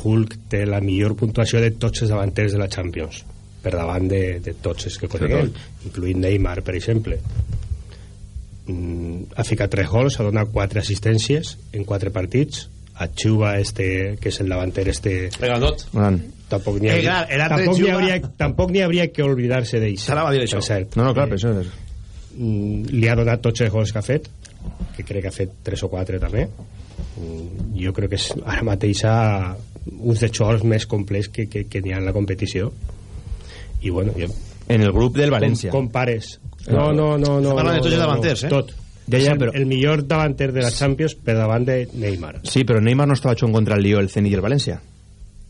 Hulk té la millor puntuació de tots els davanters de la Champions per davant de, de tots els que coneguem incluint Neymar per exemple. Mm, ha ficat 3 gols ha donat 4 assistències en 4 partits a Chuba este, que és el davanter este Granot. tampoc n'hi Eh, hauria, clar, el arte de tampoc Chuba- hauria, tampoc n'hi hauria que oblidar-se d'ell S'anava a dir això. per cert. No, no, clar, per això és... Mm, li ha donat tots els gols que ha fet que crec que ha fet 3 o 4 també Mm, jo crec que és ara mateix ha uns dels jugadors més complets que, que, que n'hi ha en la competició i bueno jo, En el grup del València. com, compares no, no, no, no, Parla de no, tots els no, davanters, eh? tot Ja, és ja, el, però- el millor davanter de la Champions per davant de Neymar. Sí, però Neymar no estava jugant contra el Lió, el Zenit i el València.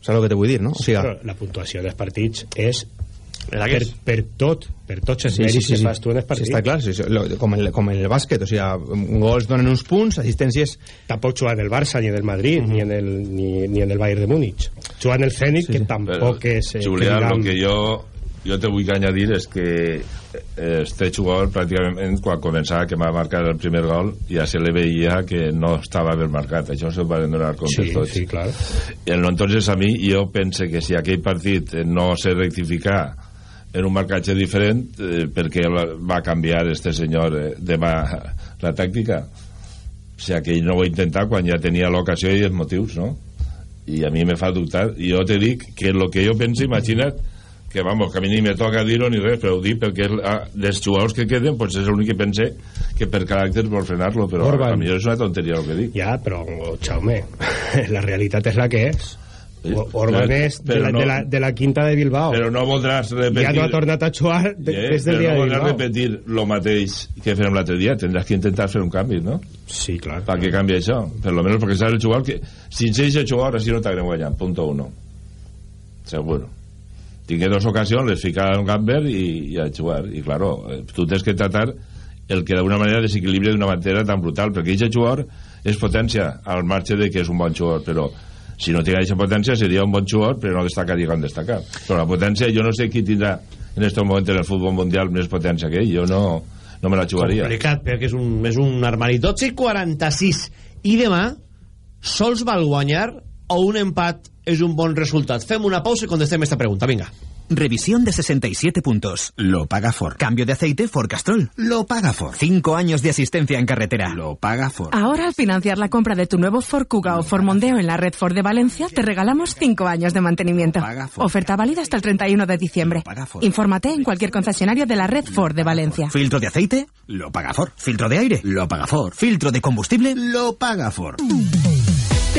Saps el que te vull dir, no? O sigui, però la puntuació dels partits és per, per tot per tots els mèrits que fas tu en els Sí, partits està clar, sí, sí, lo- com, el, com el bàsquet, o sigui, gols donen uns punts, assistències... tampoc juga en el Barça ni en el Madrid ni, en el, ni, ni en el Bayern de Múnich. Juga en el Zenit que tampoc és eh, Julià, que el que jo jo te vull añadir és que este jugador pràcticament quan començava que va marcar el primer gol ja se le veia que no estava ben marcat això se van donar compte Sí, tots sí, clar. entonces a mi jo pense que si aquell partit eh, no se rectificar en un marcatge diferent eh, perquè va canviar este senyor eh, demà la tàctica o sigui que ell no ho va intentar quan ja tenia l'ocasió i els motius no? i a mi me fa dubtar i jo te dic que el que jo penso imagina't que vamos, que a mi ni me toca dir-ho ni res però ho dic perquè dels jugadors que queden pues és l'únic que pense que per caràcter vol frenar-lo però Orban. a mi és una tonteria el que dic. Ja, però Jaume la realitat és la que és. Orban és de la, no- de, la, de la quinta de Bilbao. Però no voldràs repetir ja no ha tornat a jugar de, Eh, des del dia no de voldràs Bilbao repetir lo mateix que fem l'altre dia tindràs que intentar fer un canvi, no? sí, clar. Per què canvia això? per lo menos perquè saps el jugador que si ets eixe jugador així no t'agrada guanyar punto uno seguro tingué dos ocasions, les fica en un camper i, i a jugar, i claro eh, tu tens que tratar el que d'alguna manera desequilibra d'una manera tan brutal perquè aquest jugador és potència al marge de que és un bon jugador però si no tingués potència seria un bon jugador però no destacaria com destacar però la potència jo no sé qui tindrà en aquest moment en el futbol mundial més potència que ell jo no, no me la jugaria. Complicat perquè és un, és un armari. 12 i 46 i demà sols val guanyar o un empat és un bon resultat fem una pausa i contestem esta pregunta, vinga Revisión de 67 puntos. Lo paga Ford. Cambio de aceite Ford Castrol. Lo paga Ford. Cinco años de asistencia en carretera. Lo paga Ford. Ahora al financiar la compra de tu nuevo Ford Kuga o Ford Mondeo en la red Ford de Valencia te regalamos 5 años de mantenimiento. Oferta válida hasta el 31 de diciembre. Infórmate en cualquier concesionario de la red Ford de Valencia. Filtro de aceite. Lo paga Ford. Filtro de aire. Lo paga Ford. Filtro de combustible. Lo paga Ford.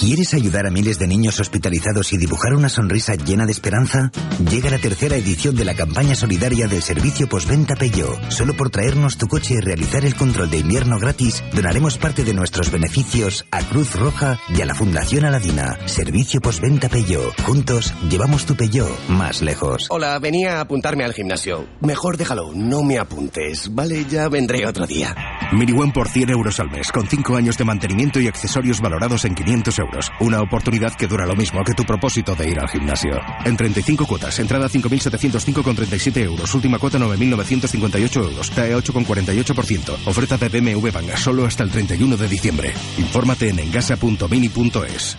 ¿Quieres ayudar a miles de niños hospitalizados y dibujar una sonrisa llena de esperanza? Llega la tercera edición de la campaña solidaria del servicio postventa Peugeot. Solo por traernos tu coche y realizar el control de invierno gratis, donaremos parte de nuestros beneficios a Cruz Roja y a la Fundación Aladina. Servicio postventa Peugeot. Juntos llevamos tu Peugeot más lejos. Hola, venía a apuntarme al gimnasio. Mejor déjalo, no me apuntes. Vale, ya vendré otro día. Miniwan por 100 euros al mes, con 5 años de mantenimiento y accesorios valorados en 500 euros. Una oportunidad que dura lo mismo que tu propósito de ir al gimnasio. En 35 cuotas, entrada 5.705,37 euros, última cuota 9.958 euros, TAE 8,48%. Oferta de BMW Banga solo hasta el 31 de diciembre. Infórmate en engasa.mini.es.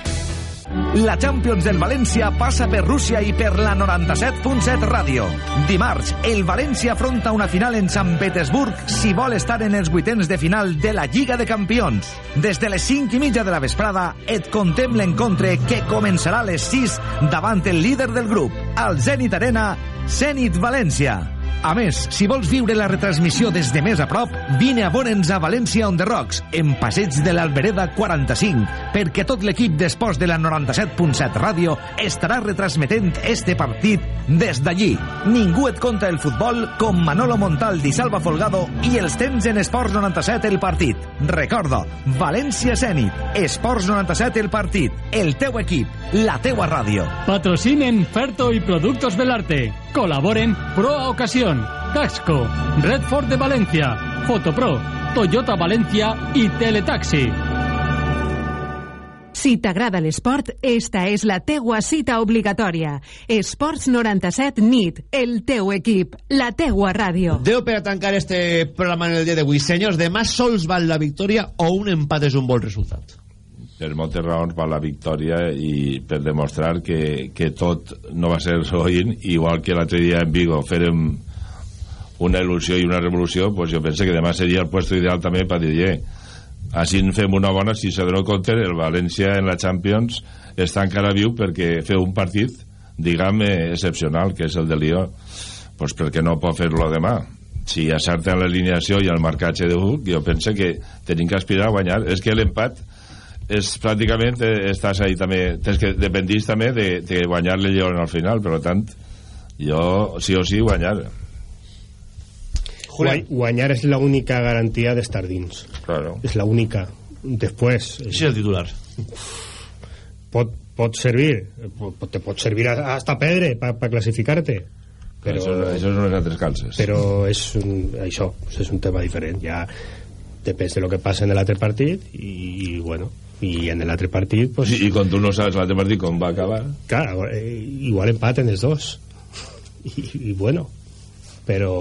La Champions del València passa per Rússia i per la 97.7 ràdio. Dimarts, el València afronta una final en Sant Petersburg si vol estar en els vuitens de final de la Lliga de Campions. Des de les 5 i mitja de la vesprada et contem l'encontre que començarà a les 6 davant el líder del grup, al Zenit Arena, Zenit València. A més, si vols viure la retransmissió des de més a prop, vine a veure'ns a València on the Rocks, en Passeig de l'Albereda 45, perquè tot l'equip d'esports de la 97.7 Ràdio estarà retransmetent este partit des d'allí. Ningú et conta el futbol com Manolo Montaldi, Salva Folgado i els temps en Esports 97 el partit. Recorda, València Zenit, Esports 97 el partit, el teu equip, la teua ràdio. Patrocinen Ferto y Productos Belarte. Colaboren Pro a Ocasión, Taxco, Redford de Valencia, Fotopro, Toyota Valencia y Teletaxi. Si t'agrada l'esport, esta és la teua cita obligatòria. Esports 97 NIT, el teu equip, la teua ràdio. Déu per a tancar este programa en el dia d'avui. Senyors, demà sols val la victòria o un empat és un bon resultat? per moltes raons per la victòria i per demostrar que, que tot no va ser soïn, igual que l'altre dia en Vigo fèrem una il·lusió i una revolució, pues jo penso que demà seria el puesto ideal també per dir, eh, així fem una bona, si se dono compte, el València en la Champions està encara viu perquè feu un partit, diguem, eh, excepcional, que és el de Lió, pues perquè no pot fer-lo demà. Si acerten l'alineació i el marcatge de Hulk, jo penso que tenim que aspirar a guanyar. És que l'empat és pràcticament eh, estàs ahí també tens que dependís també de, de guanyar el Lleón al final, per tant jo sí o sí guanyar Gua- Guanyar és l'única garantia d'estar dins. Claro. És l'única. Després... Sí, el titular. Pot, pot servir, pot, te pot servir a- hasta pedre per pa classificar-te. Però, això, això són les altres calces però és un, això és un tema diferent. Ja depèn de lo que passa en l'altre partit i, i bueno, i en l'altre partit pues, I, i quan tu no saps l'altre partit com va acabar Claro, eh, igual empaten els dos. I, i bueno, però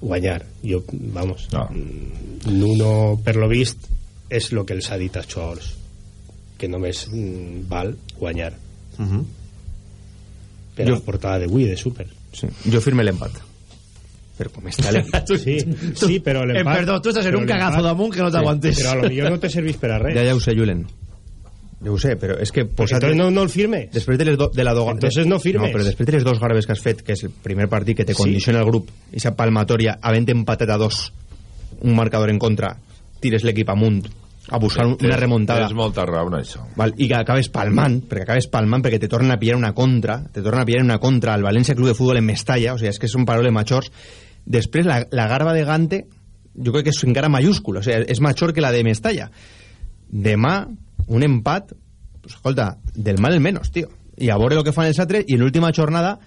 guanyar, jo, vamos, no. Nuno, per lo vist, és el que els ha dit als jugadors, que només mm, val guanyar. Uh -huh. Per Jo- la portada d'avui, de Super. Sí. Jo firme l'empat. Però com està l'empat... Sí, sí, però l'empat... Eh, perdó, tu estàs en un cagazo damunt que no t'aguantes. Però a lo millor no te serveix per a res. Ja, ja ho sé, Julen. Ja ho sé, però és que... Pues entonces no, no el firmes. Després de, les do, de la do, Entonces no firmes. No, però després de les dos garbes que has fet, que és el primer partit que te Sí. condiciona el grup, i esa palmatòria, havent empatat a dos, un marcador en contra, tires l'equip amunt a buscar un- una remuntada. és molta raó en això Val? i que acabes palmant, perquè acabes palmant perquè te tornen a pillar una contra, te tornen a pillar una contra al València Club de Futbol en Mestalla, o sigui, és que són paraules majors. Després, la, la garba de Gante, jo crec que és encara mayúscula, o sigui, és major que la de Mestalla. Demà, un empat, pues, escolta, del mal el menos, tio. I a veure el que fan els altres, i en l'última jornada,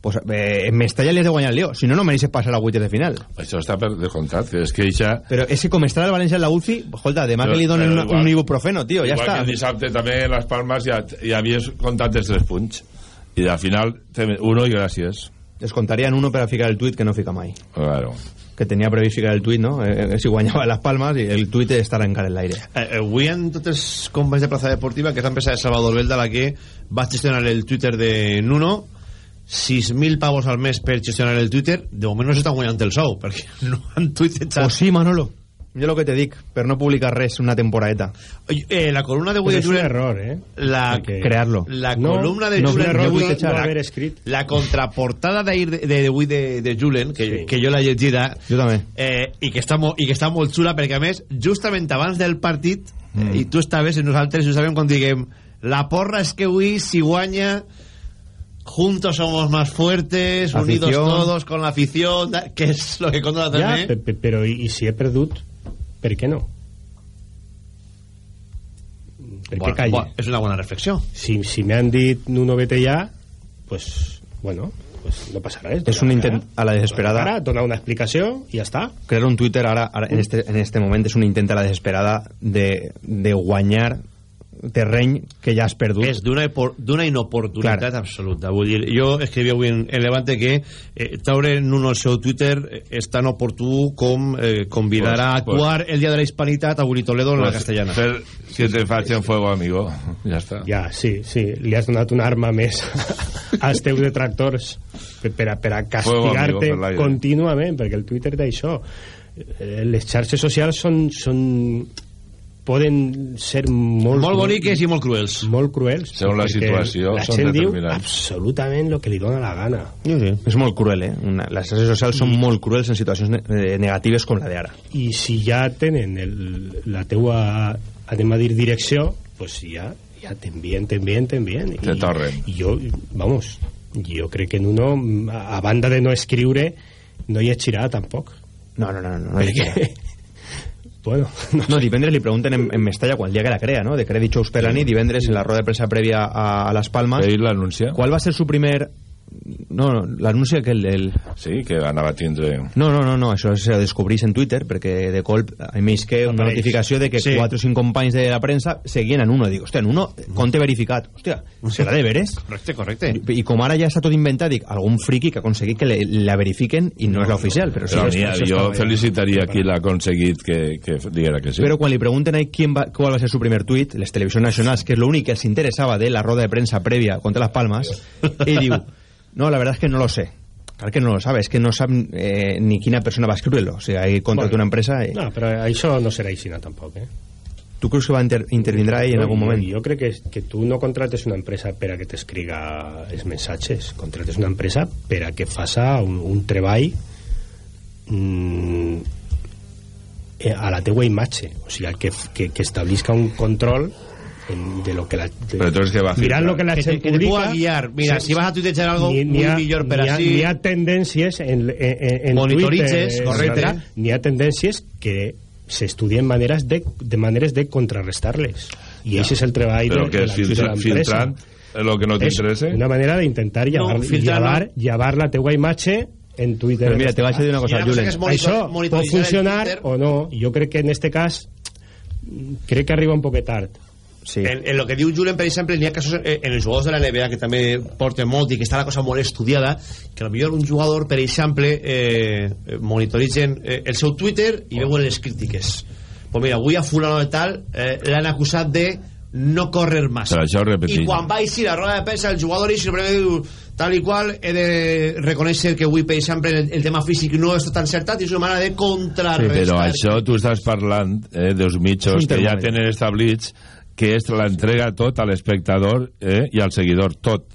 pues, eh, Mestalla li has de guanyar el Lió, si no, no mereixes passar a vuites de final. això està per descomptat que és que eixa Però és que com estarà el València en la UCI, escolta, demà Però- que li donen igual- un ibuprofeno, tio, ja igual està. que el dissabte també en les Palmes ja, ja havies comptat els tres punts i al final uno i gràcies Descontarien uno per a ficar el tuit que no fica mai. claro. Que tenia previst ficar el tuit, no? Eh, eh, si guanyava les palmes i el tuit estarà encara en l'aire. Eh, avui en tots els companys de Plaza Deportiva que és l'empresa de Salvador Belda la que va gestionar el Twitter de Nuno 6.000 pavos al mes per gestionar el Twitter de moment no s'estan guanyant el sou perquè no han tuitejat O sí, Manolo. Jo el que te dic, per no publicar res una temporadeta. eh, la columna d'avui Però de és un Julen error, eh? la, Perquè- Crear-lo. la No, columna de no, Julen no, no, no la, haver escrit. la contraportada d'ahir de- de- de, de Julen que, Sí. que jo l'he llegida Jo també. eh, i, que està molt, i que està molt xula perquè a més justament abans del partit Mm. eh, i tu estaves i nosaltres ho sabem quan diguem la porra és que avui si guanya juntos somos más fuertes Afición. unidos todos con la afición que és lo que conta també pe- pe- però i, i si he perdut, per què no? Per què Bueno, calle? bueno, és una bona reflexió Si, si me han dit Nuno vete ya, pues, bueno, pues no passa res. És un intent a la desesperada. Ara, dona una explicació i ja està. Crear un Twitter ara, ara en, este, en este moment és un intent a la desesperada de, de guanyar terreny que ja has perdut. és d'una inoportunitat Clar. absoluta. Vull dir, jo escrivia avui en, en Levante que eh, traure en un al seu Twitter eh, és tan oportú com eh, convidar Pues- a actuar el dia de la hispanitat a Willy Toledo en la Pues, castellana. Fer que te facin fuego amigo. Ja està. Ja, sí, sí, li has donat una arma més als teus detractors per, per, a, per castigar-te per contínuament, perquè el Twitter d'això eh, les xarxes socials són, són poden ser molt... Molt boniques i molt cruels. Molt cruels. Segons la situació, La són gent diu determinants. absolutament el que li dona la gana. Sí, sí. És molt cruel, eh? Una, les xarxes socials són molt cruels en situacions ne eh, negatives com la d'ara. I si ja tenen el, la teua, anem a dir, direcció, pues ja, ja t'envien, t'envien, t'envien. Te torren. I jo, vamos, jo crec que en uno, a, a banda de no escriure, no hi eixirà tampoc. No, no, no, no. no Perquè, bueno, no, no divendres li pregunten en, en Mestalla quan el dia que la crea, no? De era dijous per la nit, divendres en la roda de premsa prèvia a, a Les Palmes. Ell l'anuncia. ¿Cuál va a ser su primer No, no, l'anuncia que el, el... Sí, que anava a tindre... No, no, no, no, això se descobrís en Twitter perquè de colp més que una Apareix. notificació de que Sí. sí. quatre o cinc companys de la premsa seguien en uno. Dic, hòstia, en uno, compte verificat. Hòstia, serà de veres? Correcte, correcte. I, I com ara ja està tot inventat, dic, algun friqui que ha aconseguit que le, la verifiquen i no, és l'oficial. Però, sí, Però ha- això jo felicitaria qui l'ha aconseguit que, que diguera que sí. Però quan li pregunten a quién va, cuál va a ser su primer tuit, les televisions nacionals, que és l'únic que els interessava de la roda de premsa prèvia contra les Palmes, ell diu, no, la verdad es que no lo sé. Claro que no lo sabe, es que no sap eh, ni quina persona va escriure-lo. O sigui, ahí contrata Bueno, una empresa i... No, però això no serà així tampoc, eh? Tu creus que va inter intervindrà ell en No, algun jo- moment? Jo crec que, que tu no contrates una empresa per a que t'escriga els missatges, contrates una empresa per a que faça un, un treball mm, eh, a la teua imatge, o sigui, que, que, que establisca un control de lo que la... De, Però entonces va fer? mirant lo que la Que te- que te publica... puga guiar. Mira, si vas a tuitejar algo ni- ni muy millor per ni Ni ha tendències en, en, en, Monitoritzes, Twitter, correcte. Ni ha tendències que s'estudien maneres de, de maneres de contrarrestar-les. I Ja. això és el treball Però de, que de és la- filtra- de l'empresa. el que no t'interessa? una manera d'intentar llevar, No, no. llevar, llevar la teua imatge en Twitter. Però mira, te vaig a dir una cosa, Julen. Això pot funcionar o no. Jo crec que en este cas crec que arriba un poquet tard. Sí. En, en lo que diu Julen, per exemple, n'hi ha casos eh, en els jugadors de la NBA que també porten molt i que està la cosa molt estudiada, que potser un jugador, per exemple, eh, monitoritzen eh, el seu Twitter i veuen les crítiques. Pues mira, avui a fulano de tal eh, l'han acusat de no córrer massa. Però això ho repetim. I quan va eixir a roda de premsa el jugador eixir, diu tal i qual, he de reconèixer que avui, per exemple, el, el tema físic no és tan encertat i és una manera de Sí, contrarrestar. però això tu estàs parlant eh, dels mitjos que ja tenen establits que és l'entrega tot a l'espectador eh, i al seguidor, tot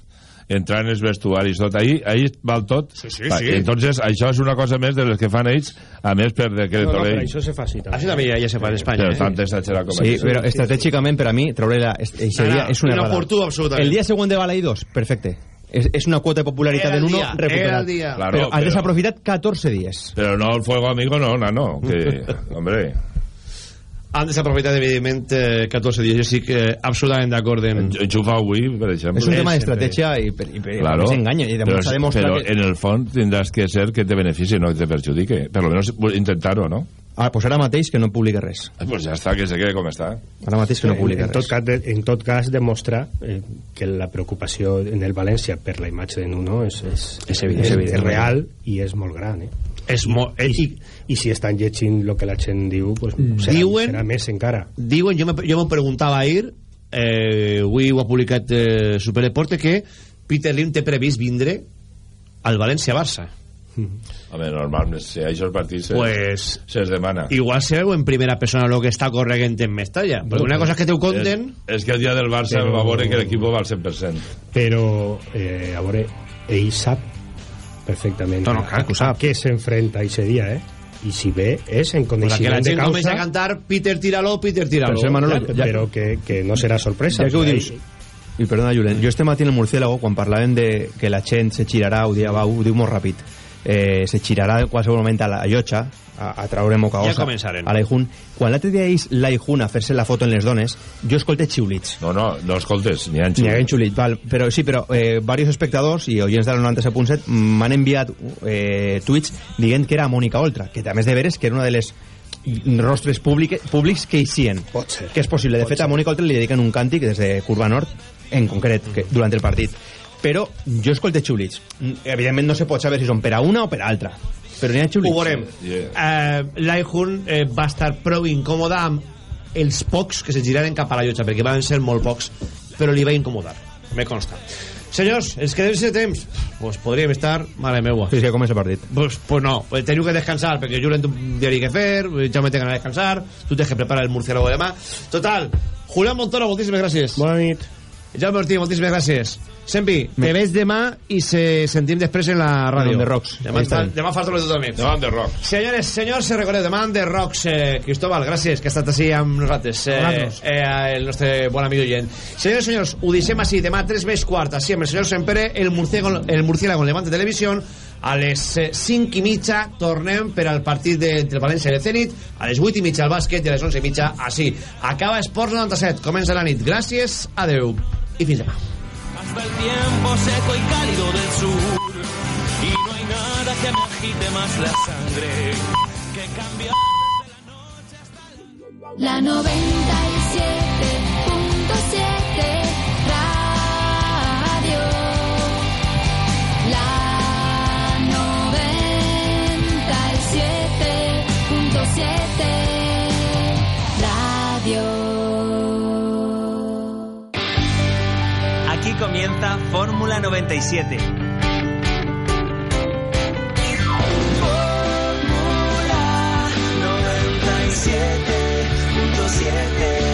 entrar en els vestuaris, tot ahí, ahí val tot Sí, sí, Va, sí. entonces això és una cosa més de les que fan ells a més per decret No, no, però això se fa així també. Això també ja, ja se fa en Espanya. però eh? tant exagerat com Sí, això. però estratègicament per a mi treure la, Ara, dia és una errada. inoportú, absolutament. El dia següent de Balaidos, perfecte. És, és una quota de popularitat en uno recuperat. era el dia. Claro, però has però- desaprofitat 14 dies. però no el fuego amigo no, nano que, hombre han desaprofitat evidentment eh, 14 dies jo estic eh, absolutament d'acord en... enxufa avui, per exemple És un tema d'estratègia i, per- i, per- Claro, s'enganya. I però, però que... en el fons tindràs que ser que te beneficie, no que te perjudique. Per lo menos intentar-ho, ¿no? Ah, pues ara mateix que no publica res. Eh, Pues ja està, que se quede com està. Ara mateix que no en, publica en, tot res. cas, de, en tot cas demostra eh, que la preocupació en el València per la imatge de Nuno és, és, És evident, és, és evident. real i és molt gran eh? És molt... I, i, i si estan llegint el que la gent diu pues, serà, Diuen- serà més encara Diuen, jo me, jo me preguntava ahir, eh, avui ho ha publicat eh, Superdeporte, que Peter Lim té previst vindre al València-Barça. Home, normalment, si hi ha aquests partits se, Pues, se'ls demana. igual sabeu en primera persona lo que està corregent en Mestalla. Perquè una cosa és que te ho conten... És, és que el dia del Barça Però- va veure que l'equip va al 100%. però eh, a veure ell sap perfectament No, no, clar que ho sap. a què s'enfrenta aquest dia eh? i si bé és en Pues que la coneixement de gent comença causa a cantar Peter tíralo, Peter tíralo. Però, Manolo, ja, ja- però que, que no serà sorpresa Ja que ho dius, i perdona, Julen, jo este matí en el Murciélago, quan parlàvem de que la gent se girarà, ho, dia, va, ho diu molt ràpid, eh, se girarà en qualsevol moment a la llotja, a, a traure moca Ja osa, començarem. a l'Aijun. Quan l'altre dia és l'Aijun a fer-se la foto en les dones, jo escolte xiulits. No, no, no escoltes, n'hi ha N'hi ha xiulits, val. Però sí, però eh, varios espectadors i oients de la 97.7 m'han enviat eh, tuits dient que era Mònica Oltra, que també és de veres que era una de les rostres públic, públics que hi sien. Pot ser. Que és possible. De fet, a Mònica Oltra li dediquen un càntic des de Curva Nord, en concret, que, durant el partit. Però jo escolte xiulits. Mm, Evidentment no se pot saber si són per a una o per a altra. Però n'hi ha xiulits. Ho veurem. Eh, L'Aihun eh, va estar prou incòmode amb els pocs que se giraren cap a la llotja, perquè van ser molt pocs, però li va incomodar, me consta. Senyors, ens quedem sense temps. Pues podríem estar, mare meua. Sí, sí, com és el partit. Pues, pues no, pues teniu que descansar, perquè Julen té un diari que fer, ja me tengan a descansar, tu tens que preparar el murciélago de demà. Total, Julián Montoro, moltíssimes gràcies. Bona nit. Jaume Ortí, moltíssimes gràcies. Sempi, te veig demà i se sentim després en la ràdio. En The Rocks. Demà, demà fa tot tothom. Demà de rock. Senyores, senyors, se recordeu, demà de Rocks, eh, Cristóbal, gràcies, que ha estat així amb nosaltres, eh, Nosaltres. eh, el nostre bon amic oient. Senyores, senyors, ho deixem així, demà 3 més quart, així amb el senyor Sempere, el murciélago, el murciélago en Levante Televisió, a les eh, 5 i mitja tornem per al partit de, entre el València i el Zenit, a les 8 i mitja al bàsquet i a les 11 i mitja així. Acaba Esports 97, comença la nit. Gràcies, adeu i fins demà. Hasta el tiempo seco y cálido del sur. Y no hay nada que me agite más la sangre que cambiar. La 97.7 Fórmula 97. Fórmula 97.7